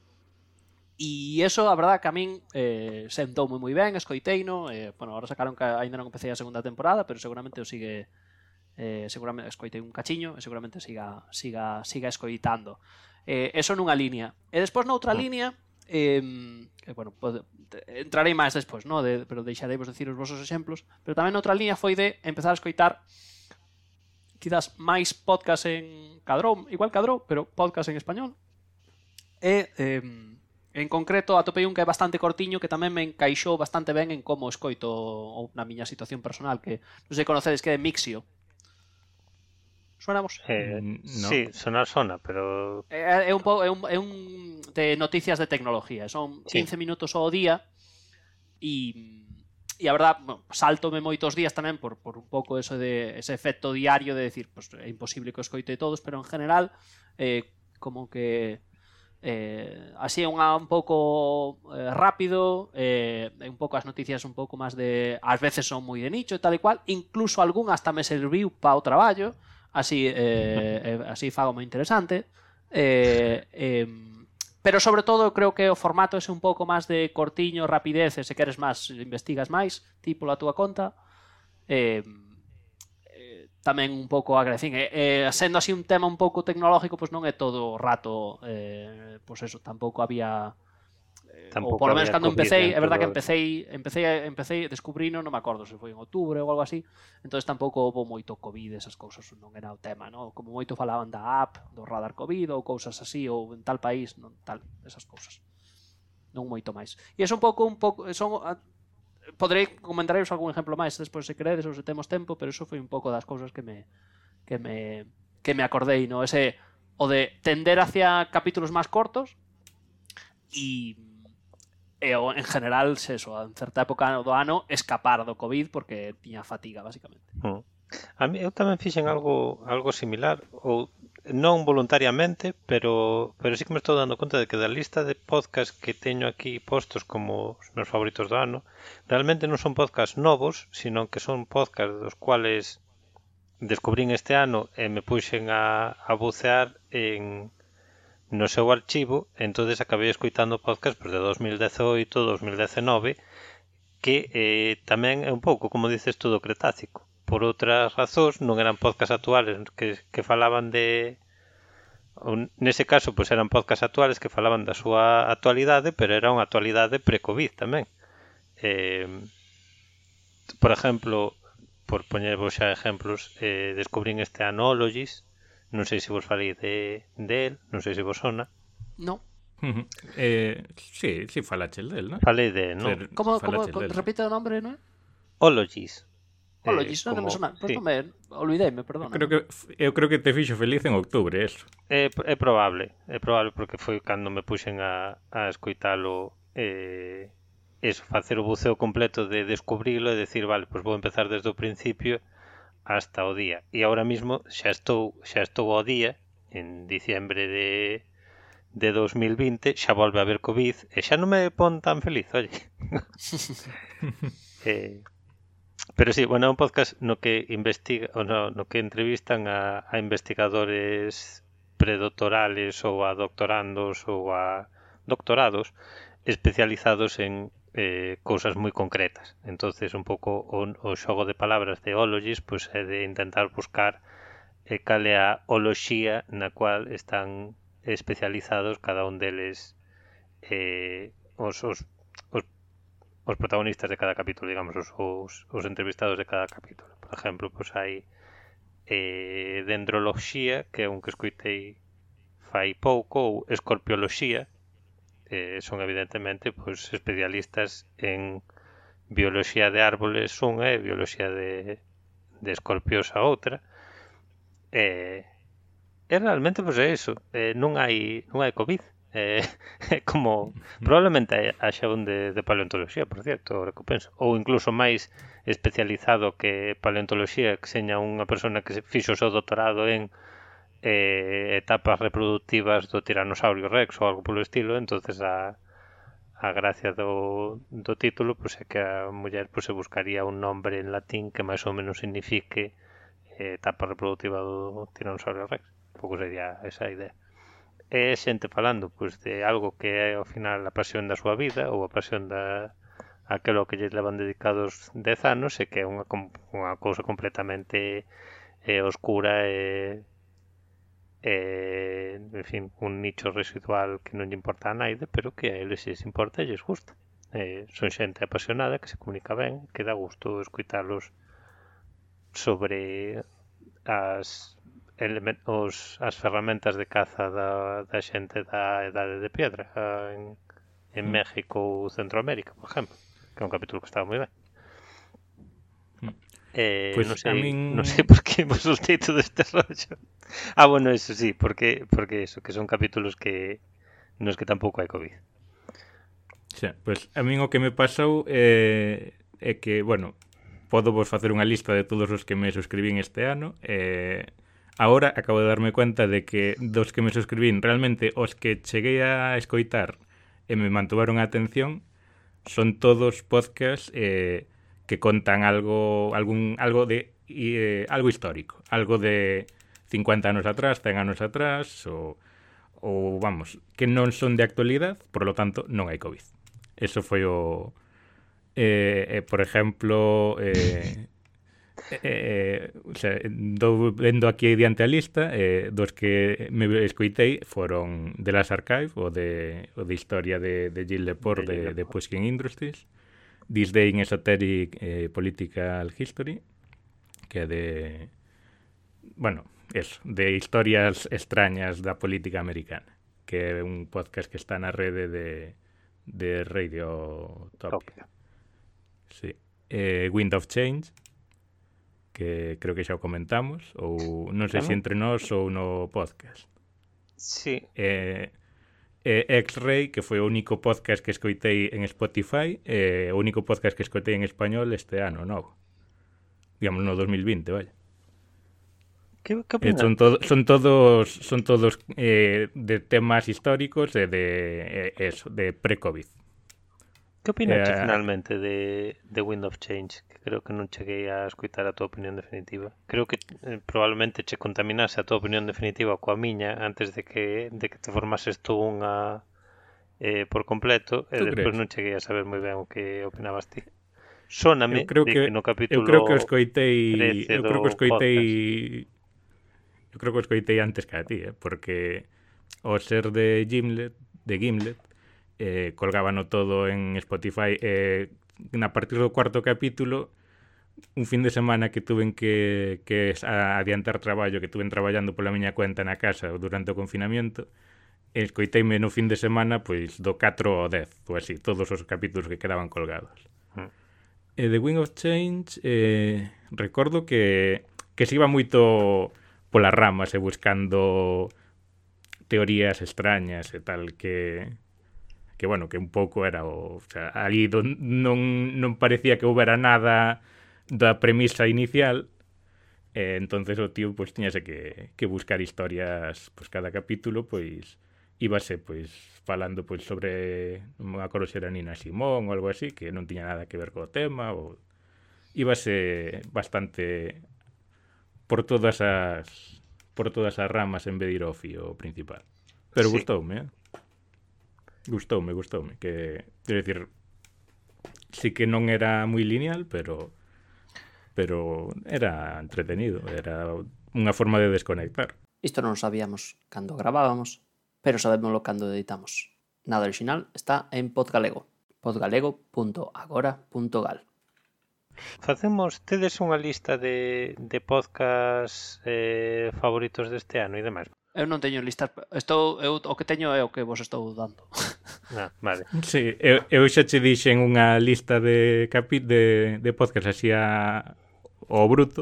E eso, a verdad, que a min eh, sentou moi moi ben, escoiteino, eh, bueno, agora sacaron que aínda non empecé a segunda temporada, pero seguramente o sigue eh, seguramente escoitei un cachiño e seguramente siga siga siga escoitando. Eh, eso nunha liña. E despois noutra ah. liña, eh, eh, bueno, pode, entrarei máis despois, no? de, pero deixarei vos decir os vosos exemplos, pero tamén noutra liña foi de empezar a escoitar quizás máis podcast en cadrón, igual cadrón, pero podcast en español, e eh, En concreto, atopei un que é bastante cortiño que tamén me encaixou bastante ben en como escoito ou na miña situación personal que non sei conocedes que é Mixio. Suenamos? Eh, mm, no. Sí, sona, sona, pero... É, é, un, pouco é, un, é un de noticias de tecnología. Son 15 sí. minutos ao día e e a verdad, bueno, saltome moitos días tamén por, por un pouco eso de ese efecto diario de decir, pues, é imposible que os coite todos, pero en general eh, como que eh, así unha un pouco eh, rápido, eh, un pouco as noticias un pouco máis de... Ás veces son moi de nicho e tal e cual, incluso algún hasta me serviu para o traballo, así, eh, eh, así fago moi interesante. Eh, eh, pero sobre todo creo que o formato é un pouco máis de cortiño, rapidez, e se queres máis investigas máis, tipo a túa conta. Eh, tamén un pouco agradecín. Eh, eh, sendo así un tema un pouco tecnológico, pois non é todo o rato, eh, pois eso, tampouco había eh, Tampouco ou polo menos cando empecé, é verdad que empecé, empecé, empecé, descubrino, non me acordo se foi en outubro ou algo así, entonces tampouco houve moito Covid, esas cousas non era o tema, no? como moito falaban da app, do radar Covid ou cousas así, ou en tal país, non tal, esas cousas non moito máis. E é un pouco un pouco son poderei comentaros algún ejemplo máis despois se queredes ou se temos tempo, pero eso foi un pouco das cousas que me que me que me acordei, no, ese o de tender hacia capítulos máis cortos e e o, en general, se eso, en certa época do ano escapar do Covid porque tiña fatiga, basicamente. Uh. A mí, eu tamén fixen algo algo similar ou non voluntariamente, pero, pero sí que me estou dando conta de que da lista de podcast que teño aquí postos como os meus favoritos do ano, realmente non son podcast novos, sino que son podcast dos cuales descubrín este ano e me puxen a, a bucear en no seu archivo, entonces acabei escoitando podcast pues, de 2018, 2019, que eh, tamén é un pouco, como dices tú, do Cretácico por outras razóns, non eran podcast actuales que, que falaban de nese caso pois eran podcast actuales que falaban da súa actualidade, pero era unha actualidade pre-Covid tamén. Eh, por exemplo, por poñervos xa exemplos, eh, descubrín este Anologies, non sei se vos falei de, de él, non sei se vos sona. No. Uh eh, sí, sí, el del, no? Falei de, non? Como, como, repite o nombre, non? Ologies. Olo, eh, non como... me. Pois sí. non me... Olvideime, perdón. Creo que, eu creo que te fixo feliz en octubre, eso. É, é probable, é probable porque foi cando me puxen a, a escoitalo eh, eso, facer o buceo completo de descubrilo e decir, vale, pois vou empezar desde o principio hasta o día. E agora mesmo xa estou, xa estou ao día en diciembre de de 2020 xa volve a haber Covid e xa non me pon tan feliz, oye. [LAUGHS] eh, Pero sí, bueno, é un podcast no que investiga, no, no que entrevistan a, a investigadores predoctorales ou a doctorandos ou a doctorados especializados en eh, cousas moi concretas. entonces un pouco o, o xogo de palabras de ologies pois, pues, é de intentar buscar eh, cal é a oloxía na cual están especializados cada un deles eh, os, os, os os protagonistas de cada capítulo, digamos, os, os, os entrevistados de cada capítulo. Por exemplo, pois hai eh, dendroloxía, que é un que escoitei fai pouco, ou escorpioloxía, eh, son evidentemente pois, especialistas en bioloxía de árboles unha e bioloxía de, de escorpios a outra. Eh, e realmente pois é iso, eh, non hai non hai covid, Eh, [LAUGHS] como probablemente haxa un de, de paleontoloxía, por certo, o recompenso, ou incluso máis especializado que paleontoloxía, que seña unha persona que fixo o seu doutorado en eh, etapas reproductivas do tiranosaurio rex ou algo polo estilo, entonces a, a gracia do, do título pois é que a muller pois, se buscaría un nombre en latín que máis ou menos signifique eh, etapa reproductiva do tiranosaurio rex. Un pouco sería esa idea é xente falando pois, de algo que é ao final a pasión da súa vida ou a pasión da aquelo que lle levan dedicados 10 anos e que é unha, unha cousa completamente eh, oscura e, eh, en fin, un nicho residual que non lle importa a naide, pero que a eles se importa e lles gusta. Eh, son xente apasionada que se comunica ben, que dá gusto escuitalos sobre as os, as ferramentas de caza da, da xente da Edade de Piedra ah, en, en mm. México ou Centroamérica, por exemplo, que é un capítulo que estaba moi ben. Mm. Eh, pues non sei, min... non sei [LAUGHS] por que vos os títulos deste rollo. Ah, bueno, eso sí, porque porque eso que son capítulos que nos que tampouco hai covid. Xa, pois pues, a min o que me pasou eh, é que, bueno, podo vos facer unha lista de todos os que me suscribín este ano e eh, Agora acabo de darme cuenta de que dos que me suscribín realmente os que cheguei a escoitar e me mantuveron a atención son todos podcasts eh, que contan algo algún algo de eh, algo histórico, algo de 50 anos atrás, 100 anos atrás ou ou vamos, que non son de actualidade, por lo tanto non hai COVID. Eso foi o eh, eh por exemplo, eh Eh, eh, eh, o sea, do, vendo aquí diante a lista eh, dos que me escoitei foron The Last Archive o de, o de Historia de, de Gilles Lepore de, de, de Pushkin Industries This Day in Esoteric eh, Political History que de bueno, eso, de historias extrañas da política americana que é un podcast que está na rede de, de Radio Topia. Topia. Sí. Eh, Wind of Change que creo que xa o comentamos, ou non sei se Tamén. entre nós ou no podcast. Sí, Eh, eh, X-Ray, que foi o único podcast que escoitei en Spotify, e o único podcast que escoitei en español este ano, novo. Digamos, no 2020, vaya. que, que Eh, opinas? son, to son todos son todos eh, de temas históricos e de eh, eso, de pre-COVID. Que opinaste eh, finalmente de, de Wind of Change? Que creo que non cheguei a escutar a tua opinión definitiva. Creo que eh, probablemente che contaminase a tua opinión definitiva coa miña antes de que, de que te formases tú unha eh, por completo e despois non cheguei a saber moi ben o que opinabas ti. Sóname eu creo que, que no capítulo Eu creo que escoitei, eu creo que escoitei podcast. Eu creo que escoitei antes que a ti, eh? porque o ser de Gimlet, de Gimlet, eh, colgábano todo en Spotify. Eh, na partir do cuarto capítulo, un fin de semana que tuven que, que adiantar traballo, que tuven traballando pola miña cuenta na casa durante o confinamiento, escoiteime no fin de semana pois do 4 ao 10, ou así, todos os capítulos que quedaban colgados. Mm. E The Wing of Change, eh, recordo que, que se iba moito polas ramas e buscando teorías extrañas e tal que que bueno, que un pouco era o, o sea, ali don, non non parecía que houbera nada da premisa inicial. e entonces o tío pois pues, tiñase que, que buscar historias, pois pues, cada capítulo pois íbase pois falando pois sobre non me acordo se era Nina Simón ou algo así, que non tiña nada que ver co tema ou íbase bastante por todas as por todas as ramas en vez de ir ao fío principal. Pero sí. gustoume, eh? Gustoume, gustoume. Que, quero dicir, sí que non era moi lineal, pero pero era entretenido, era unha forma de desconectar. Isto non sabíamos cando gravábamos, pero sabémoslo cando editamos. Nada original está en Podgalego, podgalego.agora.gal. Facemos tedes unha lista de, de podcast eh, favoritos deste ano e demais. Eu non teño listas, estou eu o que teño é o que vos estou dando. [LAUGHS] Ah, vale. Sí, eu, eu xa che dixen unha lista de capi de de podcast así a o bruto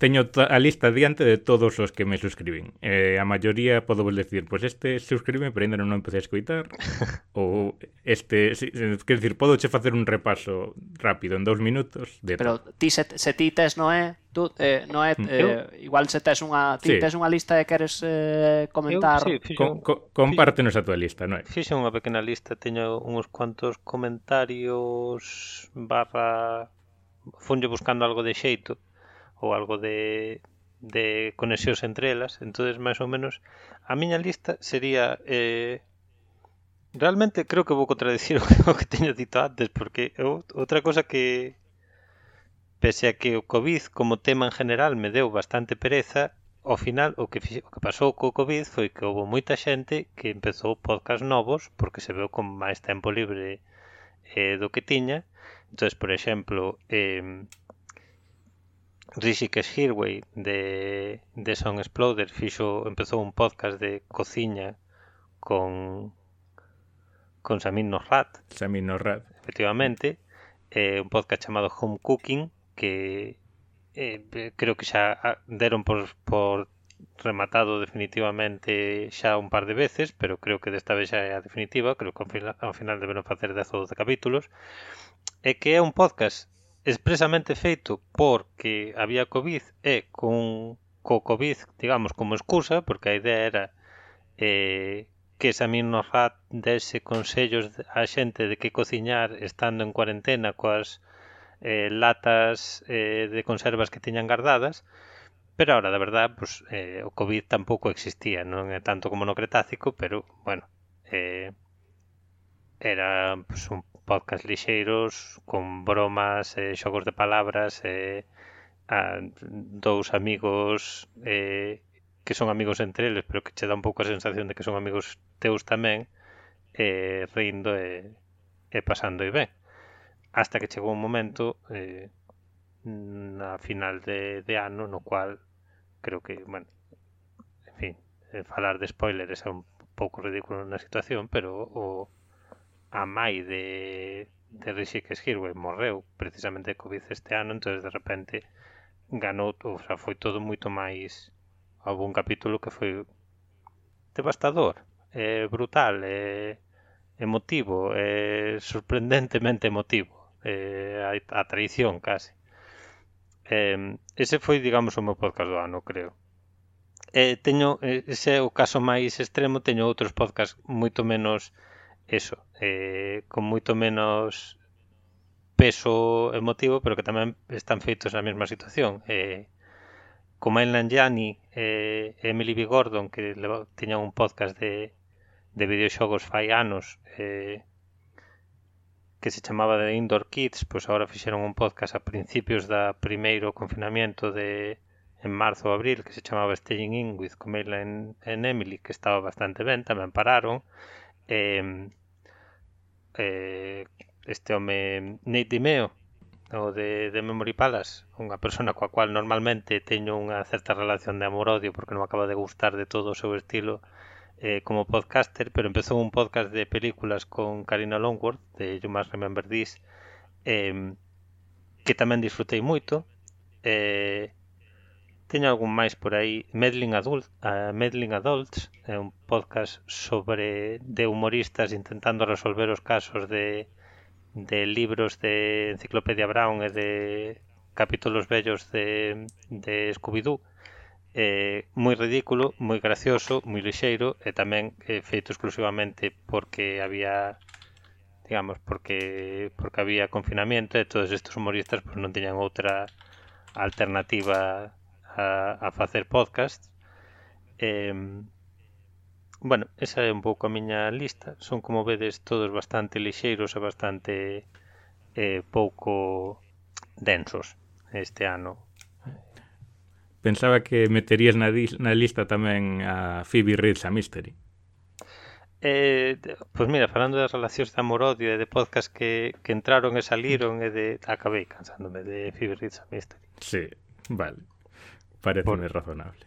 teño a lista diante de todos os que me suscriben. Eh, a maioría podo vos decir, pois pues este suscribe, pero ainda non o empecé a escoitar. [LAUGHS] ou este, si, quer dicir, podo che facer un repaso rápido en dous minutos. De pero ti se, se ti tes, non é? Tú, eh, no é, eh, igual se tes unha, ti sí. tes unha lista e queres eh, comentar. Eu, sí, fixo, co, co, compártenos fixo, a tua lista, non é? Fixe unha pequena lista, teño uns cuantos comentarios barra fonlle buscando algo de xeito ou algo de, de conexións entre elas. Entonces máis ou menos a miña lista sería eh, realmente creo que vou contradicir [LAUGHS] o que, teño dito antes porque eu, outra cosa que pese a que o COVID como tema en general me deu bastante pereza ao final o que, o que pasou co Covid foi que houve moita xente que empezou podcast novos porque se veu con máis tempo libre eh, do que tiña. Entonces por exemplo eh, Rishikesh Hirway de, de Sound Exploder fixo, empezou un podcast de cociña con con Samir Nosrat. Samir Nosrat. Efectivamente, eh, un podcast chamado Home Cooking que eh, creo que xa ah, deron por, por rematado definitivamente xa un par de veces, pero creo que desta vez xa é a definitiva, creo que ao final, ao final facer 10 ou 12 capítulos, é que é un podcast expresamente feito porque había Covid e con co Covid, digamos, como excusa, porque a idea era eh, que Samir Nosrat dese consellos á xente de que cociñar estando en cuarentena coas eh, latas eh, de conservas que tiñan guardadas, pero ahora, da verdad, pues, eh, o Covid tampouco existía, non é tanto como no Cretácico, pero, bueno, eh, era pues, un podcast lixeiros con bromas e eh, xogos de palabras e eh, a dous amigos eh, que son amigos entre eles, pero que che dá un pouco a sensación de que son amigos teus tamén, eh, rindo e, e pasando e ben. Hasta que chegou un momento eh, na final de, de ano no cual creo que, bueno, en fin, eh, falar de spoilers é un pouco ridículo na situación, pero o, a mai de, de Rishikesh Keshirwe morreu precisamente de Covid este ano, entonces de repente ganou, o sea, foi todo moito máis houve un capítulo que foi devastador, eh, brutal, eh, emotivo, eh, sorprendentemente emotivo, eh, a, a traición case. Eh, ese foi, digamos, o meu podcast do ano, creo. Eh, teño, ese é o caso máis extremo, teño outros podcasts moito menos eso, eh, con moito menos peso emotivo, pero que tamén están feitos na mesma situación. Eh, como El Nanjani e eh, Emily B. Gordon, que leva, tiñan un podcast de, de videoxogos fai anos, eh, que se chamaba The Indoor Kids, pois agora fixeron un podcast a principios da primeiro confinamento de en marzo ou abril, que se chamaba Staying In With Comeila en, en Emily, que estaba bastante ben, tamén pararon. Eh, eh, este home Nate Dimeo o de, de Memory Palace unha persona coa cual normalmente teño unha certa relación de amor-odio porque non acaba de gustar de todo o seu estilo eh, como podcaster, pero empezou un podcast de películas con Karina Longworth de You Must Remember This eh, que tamén disfrutei moito eh, Teño algún máis por aí. Meddling, Adult, eh, uh, Meddling Adults é un podcast sobre de humoristas intentando resolver os casos de, de libros de Enciclopedia Brown e de capítulos bellos de, de Scooby-Doo. Eh, moi ridículo, moi gracioso, moi lixeiro e tamén eh, feito exclusivamente porque había digamos, porque porque había confinamiento e todos estes humoristas pues, non tiñan outra alternativa a, a facer podcast. Eh, bueno, esa é un pouco a miña lista. Son, como vedes, todos bastante lixeiros e bastante eh, pouco densos este ano. Pensaba que meterías na, na lista tamén a Phoebe Reads a Mystery. Eh, pois pues mira, falando das relacións de amor-odio e de podcast que, que entraron e saliron mm. e de... Acabei cansándome de Phoebe Reads a Mystery. Sí, vale. Parece por... razonable.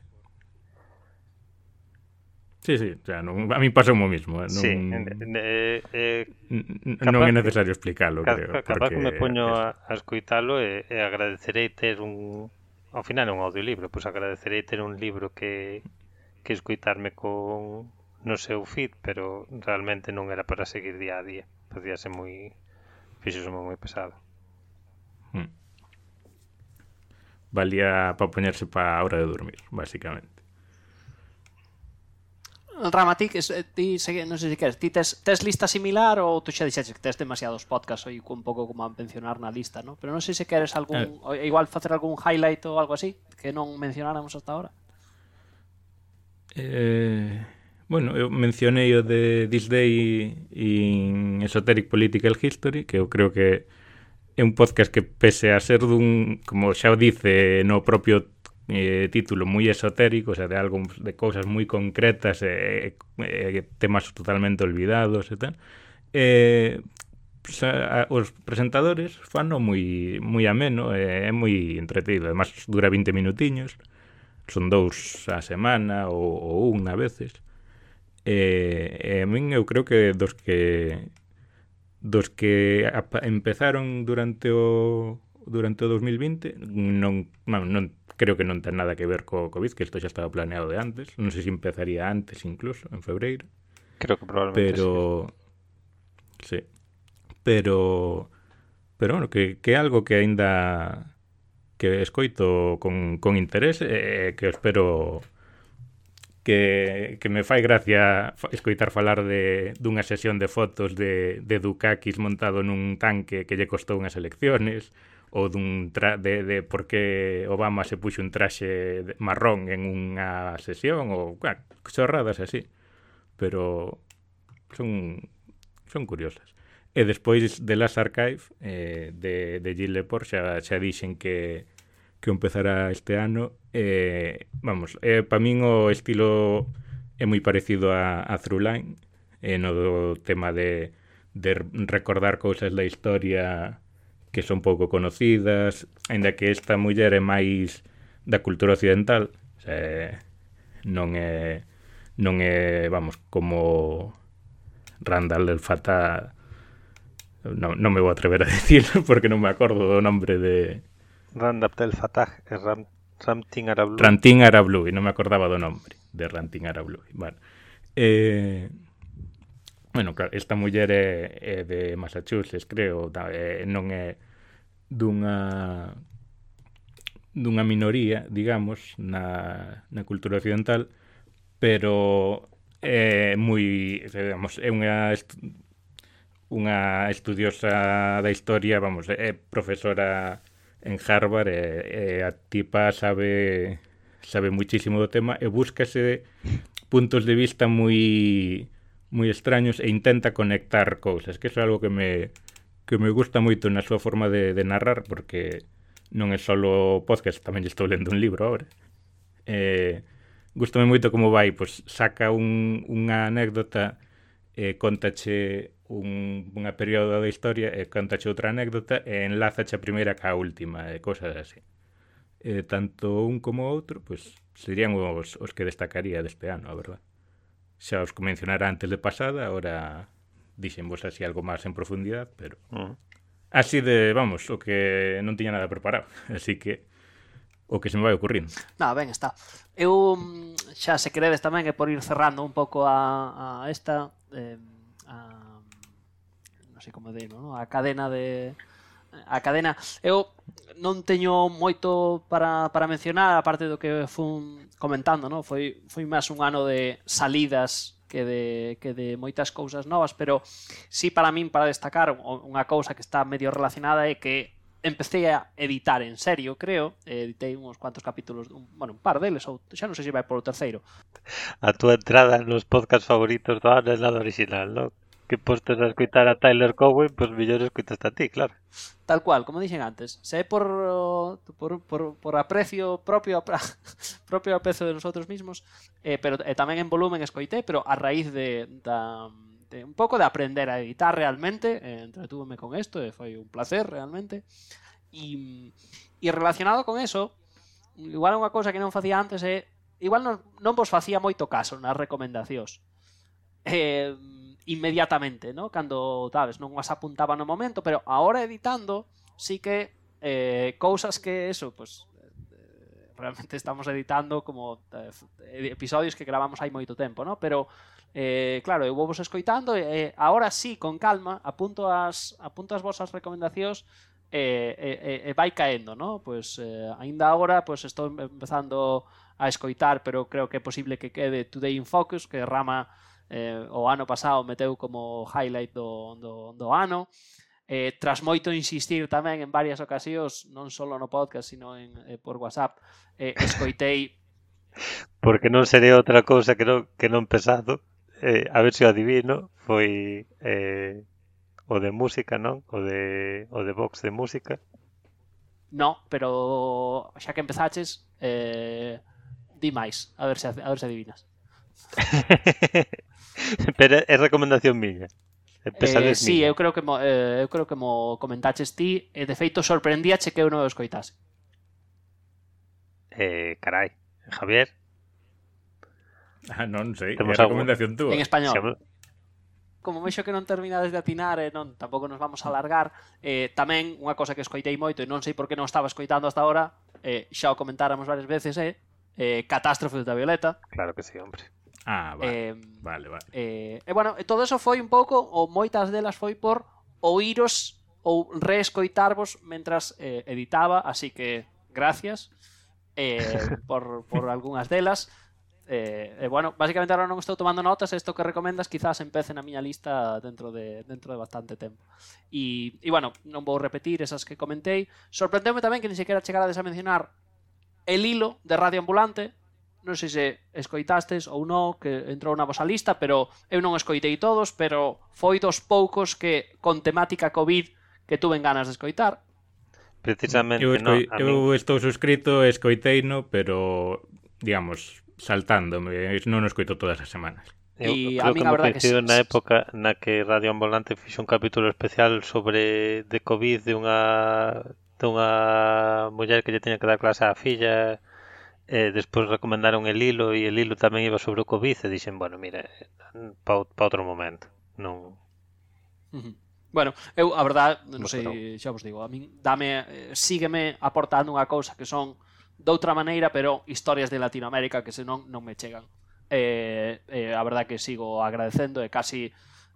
Sí, sí, o sea, non, a min pasou o mismo. ¿eh? Non, sí, eh, eh, capaz, non é necesario explicalo, capaz, creo. Capaz porque... que me poño a, a escuitalo e, eh, e eh, agradecerei ter un... Ao final é un audiolibro, pois agradecerei ter un libro que, que escuitarme con no seu feed, pero realmente non era para seguir día a día. Podía ser moi... Fixosme moi pesado. Hmm valía para poñerse para a hora de dormir, basicamente. Rama, ti, ti non sei se queres, ti tes, tes lista similar ou tu xa dixeches que tes demasiados podcasts ou un pouco como a mencionar na lista, no? Pero non sei se queres algún, eh, igual facer algún highlight ou algo así que non mencionáramos hasta ahora. Eh, bueno, eu mencionei o de This Day in Esoteric Political History, que eu creo que é un podcast que pese a ser dun, como xa o dice no propio eh, título moi esotérico, o sea, de algo de cousas moi concretas e eh, eh, temas totalmente olvidados e tal. Eh, a, os presentadores fano moi moi ameno, eh, é moi entretido, además dura 20 minutiños. Son dous a semana ou, ou un a veces. Eh, e a min eu creo que dos que dos que empezaron durante o durante o 2020 non, bueno, non creo que non ten nada que ver co Covid, que isto xa estaba planeado de antes, non sei se empezaría antes incluso, en febreiro. Creo que probablemente Pero sí. sí. Pero pero bueno, que que algo que aínda que escoito con, con interés e eh, que espero que, que me fai gracia escoitar falar de, dunha sesión de fotos de, de Dukakis montado nun tanque que lle costou unhas elecciones ou dun tra de, de por que Obama se puxo un traxe marrón en unha sesión ou ah, chorradas así. Pero son son curiosas. E despois de Last Archive eh, de, de Gilles Lepore xa, xa dixen que que empezará este ano. Eh, vamos, eh, para min o estilo é moi parecido a, a Throughline, eh, no do tema de, de recordar cousas da historia que son pouco conocidas, ainda que esta muller é máis da cultura occidental, se, non é non é, vamos, como Randall el Fata non, non me vou atrever a [LAUGHS] decir porque non me acordo do nombre de Rand Abdel Fattah e Ram, Ramtin Arablouei. Ramtin Arablouei, non me acordaba do nombre de Ramtin Arablouei. Bueno, eh, bueno claro, esta muller é, é de Massachusetts, creo, da, é, non é dunha dunha minoría, digamos, na, na cultura occidental, pero é moi, digamos, é unha unha estudiosa da historia, vamos, é profesora en Harvard e, e a tipa sabe sabe muchísimo do tema e búscase puntos de vista moi moi extraños e intenta conectar cousas, que é algo que me que me gusta moito na súa forma de, de narrar porque non é só podcast, tamén estou lendo un libro agora. Eh, gustame moito como vai, pois saca un, unha anécdota e eh, contache un, unha período da historia e contache outra anécdota e enlazache a primeira ca última e cosas así. E tanto un como outro, pois, serían os, os que destacaría deste ano, a verdad. Xa os que mencionara antes de pasada, ahora dixen vos así algo máis en profundidade, pero... Uh -huh. Así de, vamos, o que non tiña nada preparado. [LAUGHS] Así que o que se me vai ocurrindo. Na, ben está. Eu mm, xa se queredes tamén que por ir cerrando un pouco a, a esta eh, así como digo, ¿no? a cadena de a cadena. Eu non teño moito para, para mencionar, aparte do que fun comentando, ¿no? Foi, foi máis un ano de salidas que de, que de moitas cousas novas, pero sí para min, para destacar, unha cousa que está medio relacionada é que empecé a editar en serio, creo, editei uns cuantos capítulos, un, bueno, un par deles, ou xa non sei se vai polo terceiro. A túa entrada nos podcast favoritos do ano é nada original, non? que postes a escoitar a Tyler Cowen, pois pues, mellor escoitaste a ti, claro. Tal cual, como dixen antes, se é por, por, por, por aprecio propio a, [LAUGHS] propio aprecio de nosotros mismos, eh, pero eh, tamén en volumen escoitei, pero a raíz de, da, de un pouco de aprender a editar realmente, eh, entretúveme con isto, e eh, foi un placer realmente, e, e relacionado con eso, igual unha cousa que non facía antes é, eh, igual non, non vos facía moito caso nas recomendacións, eh, inmediatamente, ¿no? Cando, sabes, non as apuntaba no momento, pero agora editando, sí que eh, cousas que eso, pues eh, realmente estamos editando como eh, episodios que gravamos hai moito tempo, ¿no? Pero eh, claro, eu vou vos escoitando e eh, agora sí, con calma, apunto as apunto as vosas recomendacións e eh, eh, eh, vai caendo, ¿no? Pois pues, eh, aínda agora pois pues, estou empezando a escoitar, pero creo que é posible que quede Today in Focus, que Rama eh, o ano pasado meteu como highlight do, do, do ano. Eh, tras moito insistir tamén en varias ocasións, non só no podcast, sino en, eh, por WhatsApp, eh, escoitei... Porque non sería outra cousa que non, que non pesado, eh, a ver se o adivino, foi eh, o de música, non? O de, o de box de música. No, pero xa que empezaches, eh, di máis, a ver se, a ver se adivinas. [LAUGHS] [LAUGHS] Pero é recomendación miña. Eh, sí, miña. eu creo que mo, eh, eu creo que mo comentaches ti e de feito sorprendíache que eu non o escoitase. Eh, carai, Javier. Ah, non sei, é recomendación túa. En español. Xa... Como vexo que non terminades de atinar e eh, non, tampouco nos vamos a alargar, eh, tamén unha cosa que escoitei moito e non sei por que non estaba escoitando hasta ahora, eh, xa o comentáramos varias veces, é eh, eh, Catástrofe da Violeta. Claro que sí, hombre Ah, vale. Eh, vale, vale. Eh, e bueno, todo eso foi un pouco, ou moitas delas foi por oíros ou reescoitarvos mentras eh, editaba, así que gracias eh, [LAUGHS] por, por algunhas delas. Eh, eh, bueno, basicamente ahora non estou tomando notas Isto que recomendas quizás empece na miña lista Dentro de, dentro de bastante tempo E, e bueno, non vou repetir Esas que comentei Sorprendeume tamén que ni sequera chegarades a mencionar El hilo de Radio Ambulante non sei se escoitastes ou non, que entrou na vosa lista, pero eu non escoitei todos, pero foi dos poucos que con temática COVID que tuven ganas de escoitar. Precisamente, eu, escoi... no, eu mí... estou suscrito, escoiteino, pero, digamos, saltándome, non o escoito todas as semanas. Eu e creo a que me coincido que na época na que Radio Ambulante fixe un capítulo especial sobre de COVID de unha dunha muller que lle teña que dar clase á filla eh, despois recomendaron el hilo e el hilo tamén iba sobre o COVID e dixen, bueno, mire, pa, pa outro momento. Non... Uh -huh. Bueno, eu a verdade, non sei, xa vos digo, a min dame, eh, sígueme aportando unha cousa que son doutra maneira, pero historias de Latinoamérica que senón non me chegan. Eh, eh, a verdade que sigo agradecendo e casi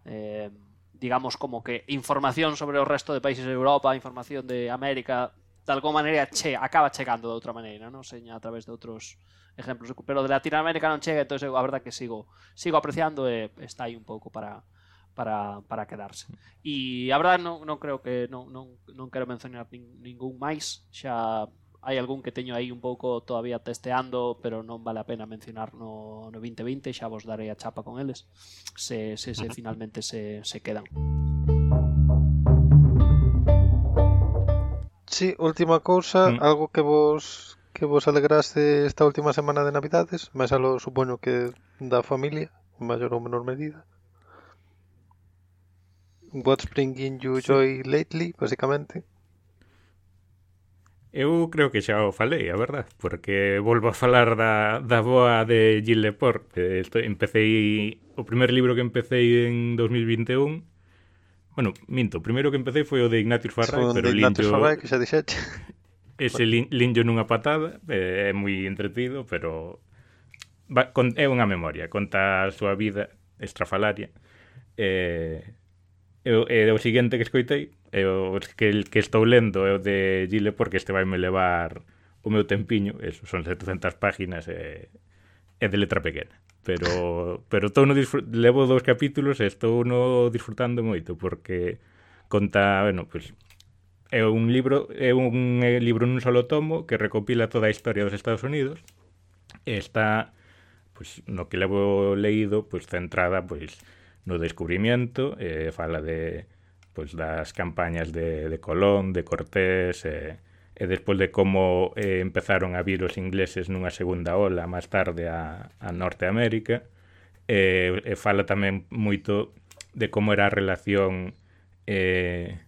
eh, digamos como que información sobre o resto de países de Europa, información de América de alguma maneira che, acaba chegando de outra maneira, non seña a través de outros exemplos, pero de Latinoamérica non chega, entón a verdade que sigo sigo apreciando e está aí un pouco para para, para quedarse. E a verdade non, non creo que non, non, non quero mencionar nin, ningún máis, xa hai algún que teño aí un pouco todavía testeando, pero non vale a pena mencionar no, no 2020, xa vos darei a chapa con eles, se, se, se finalmente se, se quedan. Sí, última cousa, mm. algo que vos que vos alegraste esta última semana de Navidades, máis alo supoño que da familia, maior ou menor medida. What's bringing you joy lately, basicamente? Eu creo que xa o falei, a verdad, porque volvo a falar da, da boa de Gilles Lepore. Eh, empecé o primeiro libro que empecé en 2021 Bueno, minto, o primeiro que empecé foi o de Ignatius Farray, Son pero de Ignatius Linjo... Farray, que xa dixete. [LAUGHS] Ese lin, linjo nunha patada, eh, é moi entretido, pero Va, con, é unha memoria, conta a súa vida estrafalaria. Eh, e, e, o seguinte que escoitei, é o que, que estou lendo é o de Gile porque este vai me levar o meu tempiño, eso, son 700 páginas e é de letra pequena pero pero estou no levo dous capítulos e estou no disfrutando moito porque conta, bueno, pues, é un libro é un libro nun solo tomo que recopila toda a historia dos Estados Unidos e está pues, no que levo leído, pues, centrada pois no descubrimiento, eh, fala de pues, das campañas de, de Colón, de Cortés, eh, e despois de como eh, empezaron a vir os ingleses nunha segunda ola máis tarde a, a Norteamérica eh, e fala tamén moito de como era a relación eh,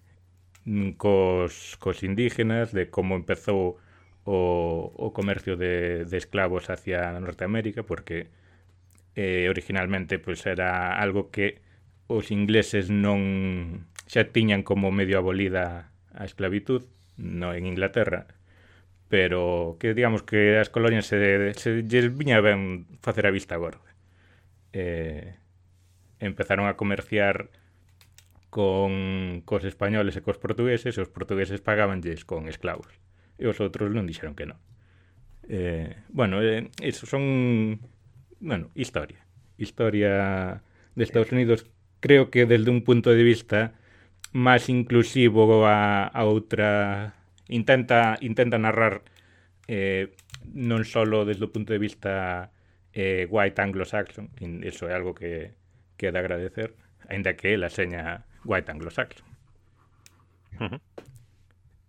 cos, cos indígenas, de como empezou o, o comercio de, de esclavos hacia Norteamérica, porque eh, originalmente pues, era algo que os ingleses non xa tiñan como medio abolida a esclavitud, no en Inglaterra, pero que digamos que as colonias se, se lles viña ben facer a vista gorda. Eh, empezaron a comerciar con cos españoles e cos portugueses e os portugueses pagabanlles con esclavos e os outros non dixeron que non eh, bueno, eh, eso son bueno, historia historia de Estados Unidos creo que desde un punto de vista máis inclusivo a, a outra intenta intenta narrar eh, non só desde o punto de vista eh, white anglo-saxon, iso é algo que, que é de agradecer, aínda que ela seña white anglo-saxon. Uh -huh.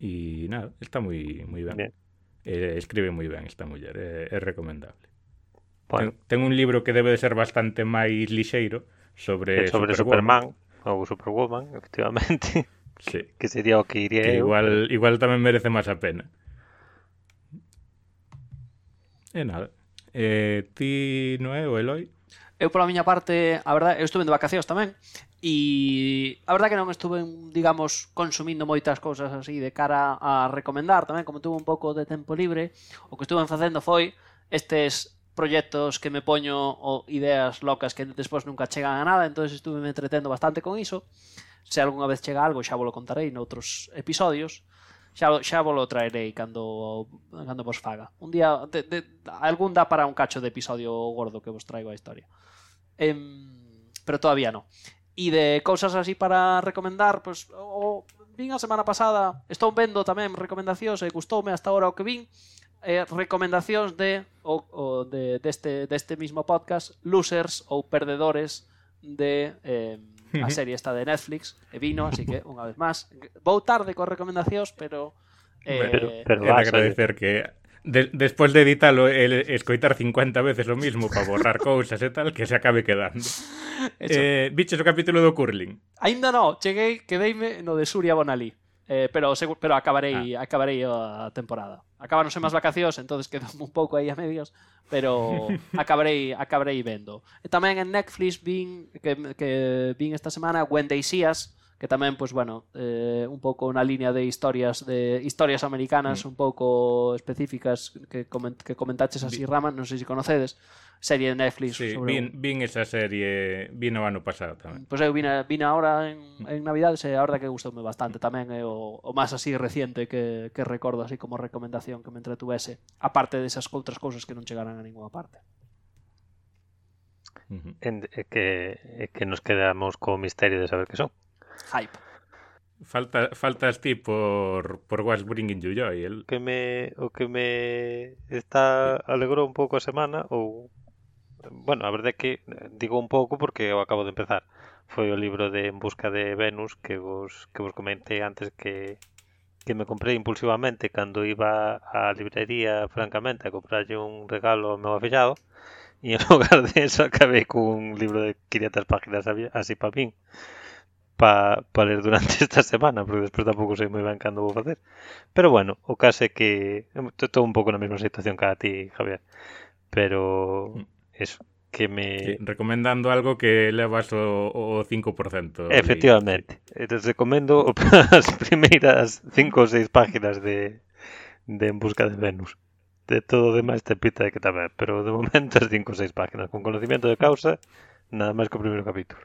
E nada, está moi moi ben. ben. Eh, escribe moi ben esta muller, é, é recomendable. Bueno. Ten, ten un libro que debe de ser bastante máis lixeiro sobre, sobre Superman, Superman ou Superwoman, [LAUGHS] efectivamente. Sí. Que sería o que iría que eu. Igual, igual tamén merece máis a pena. E nada. Eh, ti, Noé o Eloi? Eu pola miña parte, a verdade, eu estuve de vacacións tamén e a verdade que non estuve, digamos, consumindo moitas cousas así de cara a recomendar tamén, como tuve un pouco de tempo libre, o que estuve facendo foi estes proxectos que me poño ou ideas locas que despois nunca chegan a nada, entonces estuve me entretendo bastante con iso. Se algunha vez chega algo, xa volo contarei noutros episodios. Xa, xa volo traerei cando, cando vos faga. Un día, de, de, algún dá para un cacho de episodio gordo que vos traigo a historia. Em, pero todavía no. E de cousas así para recomendar, pues, o, vin a semana pasada, estou vendo tamén recomendacións e gustoume hasta ahora o que vin, eh, recomendacións de o, o de deste deste mismo podcast, losers ou perdedores de eh, a [LAUGHS] serie esta de Netflix, e vino, así que unha vez máis, vou tarde con recomendacións, pero eh, pero, pero vas, eh. agradecer que de, despois de editalo el escoitar 50 veces o mismo para borrar [LAUGHS] cousas e tal que se acabe quedando. Eh, biches o capítulo do curling. Ainda non, cheguei, quedeime no de Surya Bonalí, eh, pero pero acabarei ah. acabarei a temporada acabaronse máis vacacións, entonces quedo [LAUGHS] un pouco aí a medios, pero [LAUGHS] acabarei acabarei vendo. E tamén en Netflix vin que, que vin esta semana When They See Us, que tamén, pois, bueno, eh, un pouco na liña de historias de historias americanas mm. un pouco específicas que, coment, que comentaches así, Rama, non sei se conocedes, serie de Netflix. Sí, sobre... vin, vin esa serie, vin o ano pasado tamén. Pois pues eu vin, vin agora en, mm. en Navidades e a verdade que gustoume bastante tamén, é o, o máis así reciente que, que recordo así como recomendación que me entretuvese, aparte desas outras cousas que non chegaran a ninguna parte. Uh -huh. en, é que, é que nos quedamos co misterio de saber que son. Hype. Falta, faltas ti por, por What's Bringing You Joy. El... Que me, o que me está alegrou un pouco a semana ou Bueno, a verdade é que eh, digo un pouco porque eu acabo de empezar. Foi o libro de En busca de Venus que vos que vos comentei antes que que me comprei impulsivamente cando iba á librería, francamente, a comprarlle un regalo ao meu afillado e en [LAUGHS] lugar de eso acabei cun libro de 500 páginas así para min. Para pa ler durante [LAUGHS] esta semana, porque despois tampouco sei moi ben cando vou facer. Pero bueno, o caso é que estou un pouco na mesma situación que a ti, Javier. Pero eso, que me... Sí, recomendando algo que levas o, o 5%. Efectivamente. Te recomendo [LAUGHS] as primeiras 5 ou 6 páginas de, de En busca de Venus. De todo o demais te pita de que tamén, pero de momento as 5 ou 6 páginas con conocimiento de causa, nada máis que o primeiro capítulo.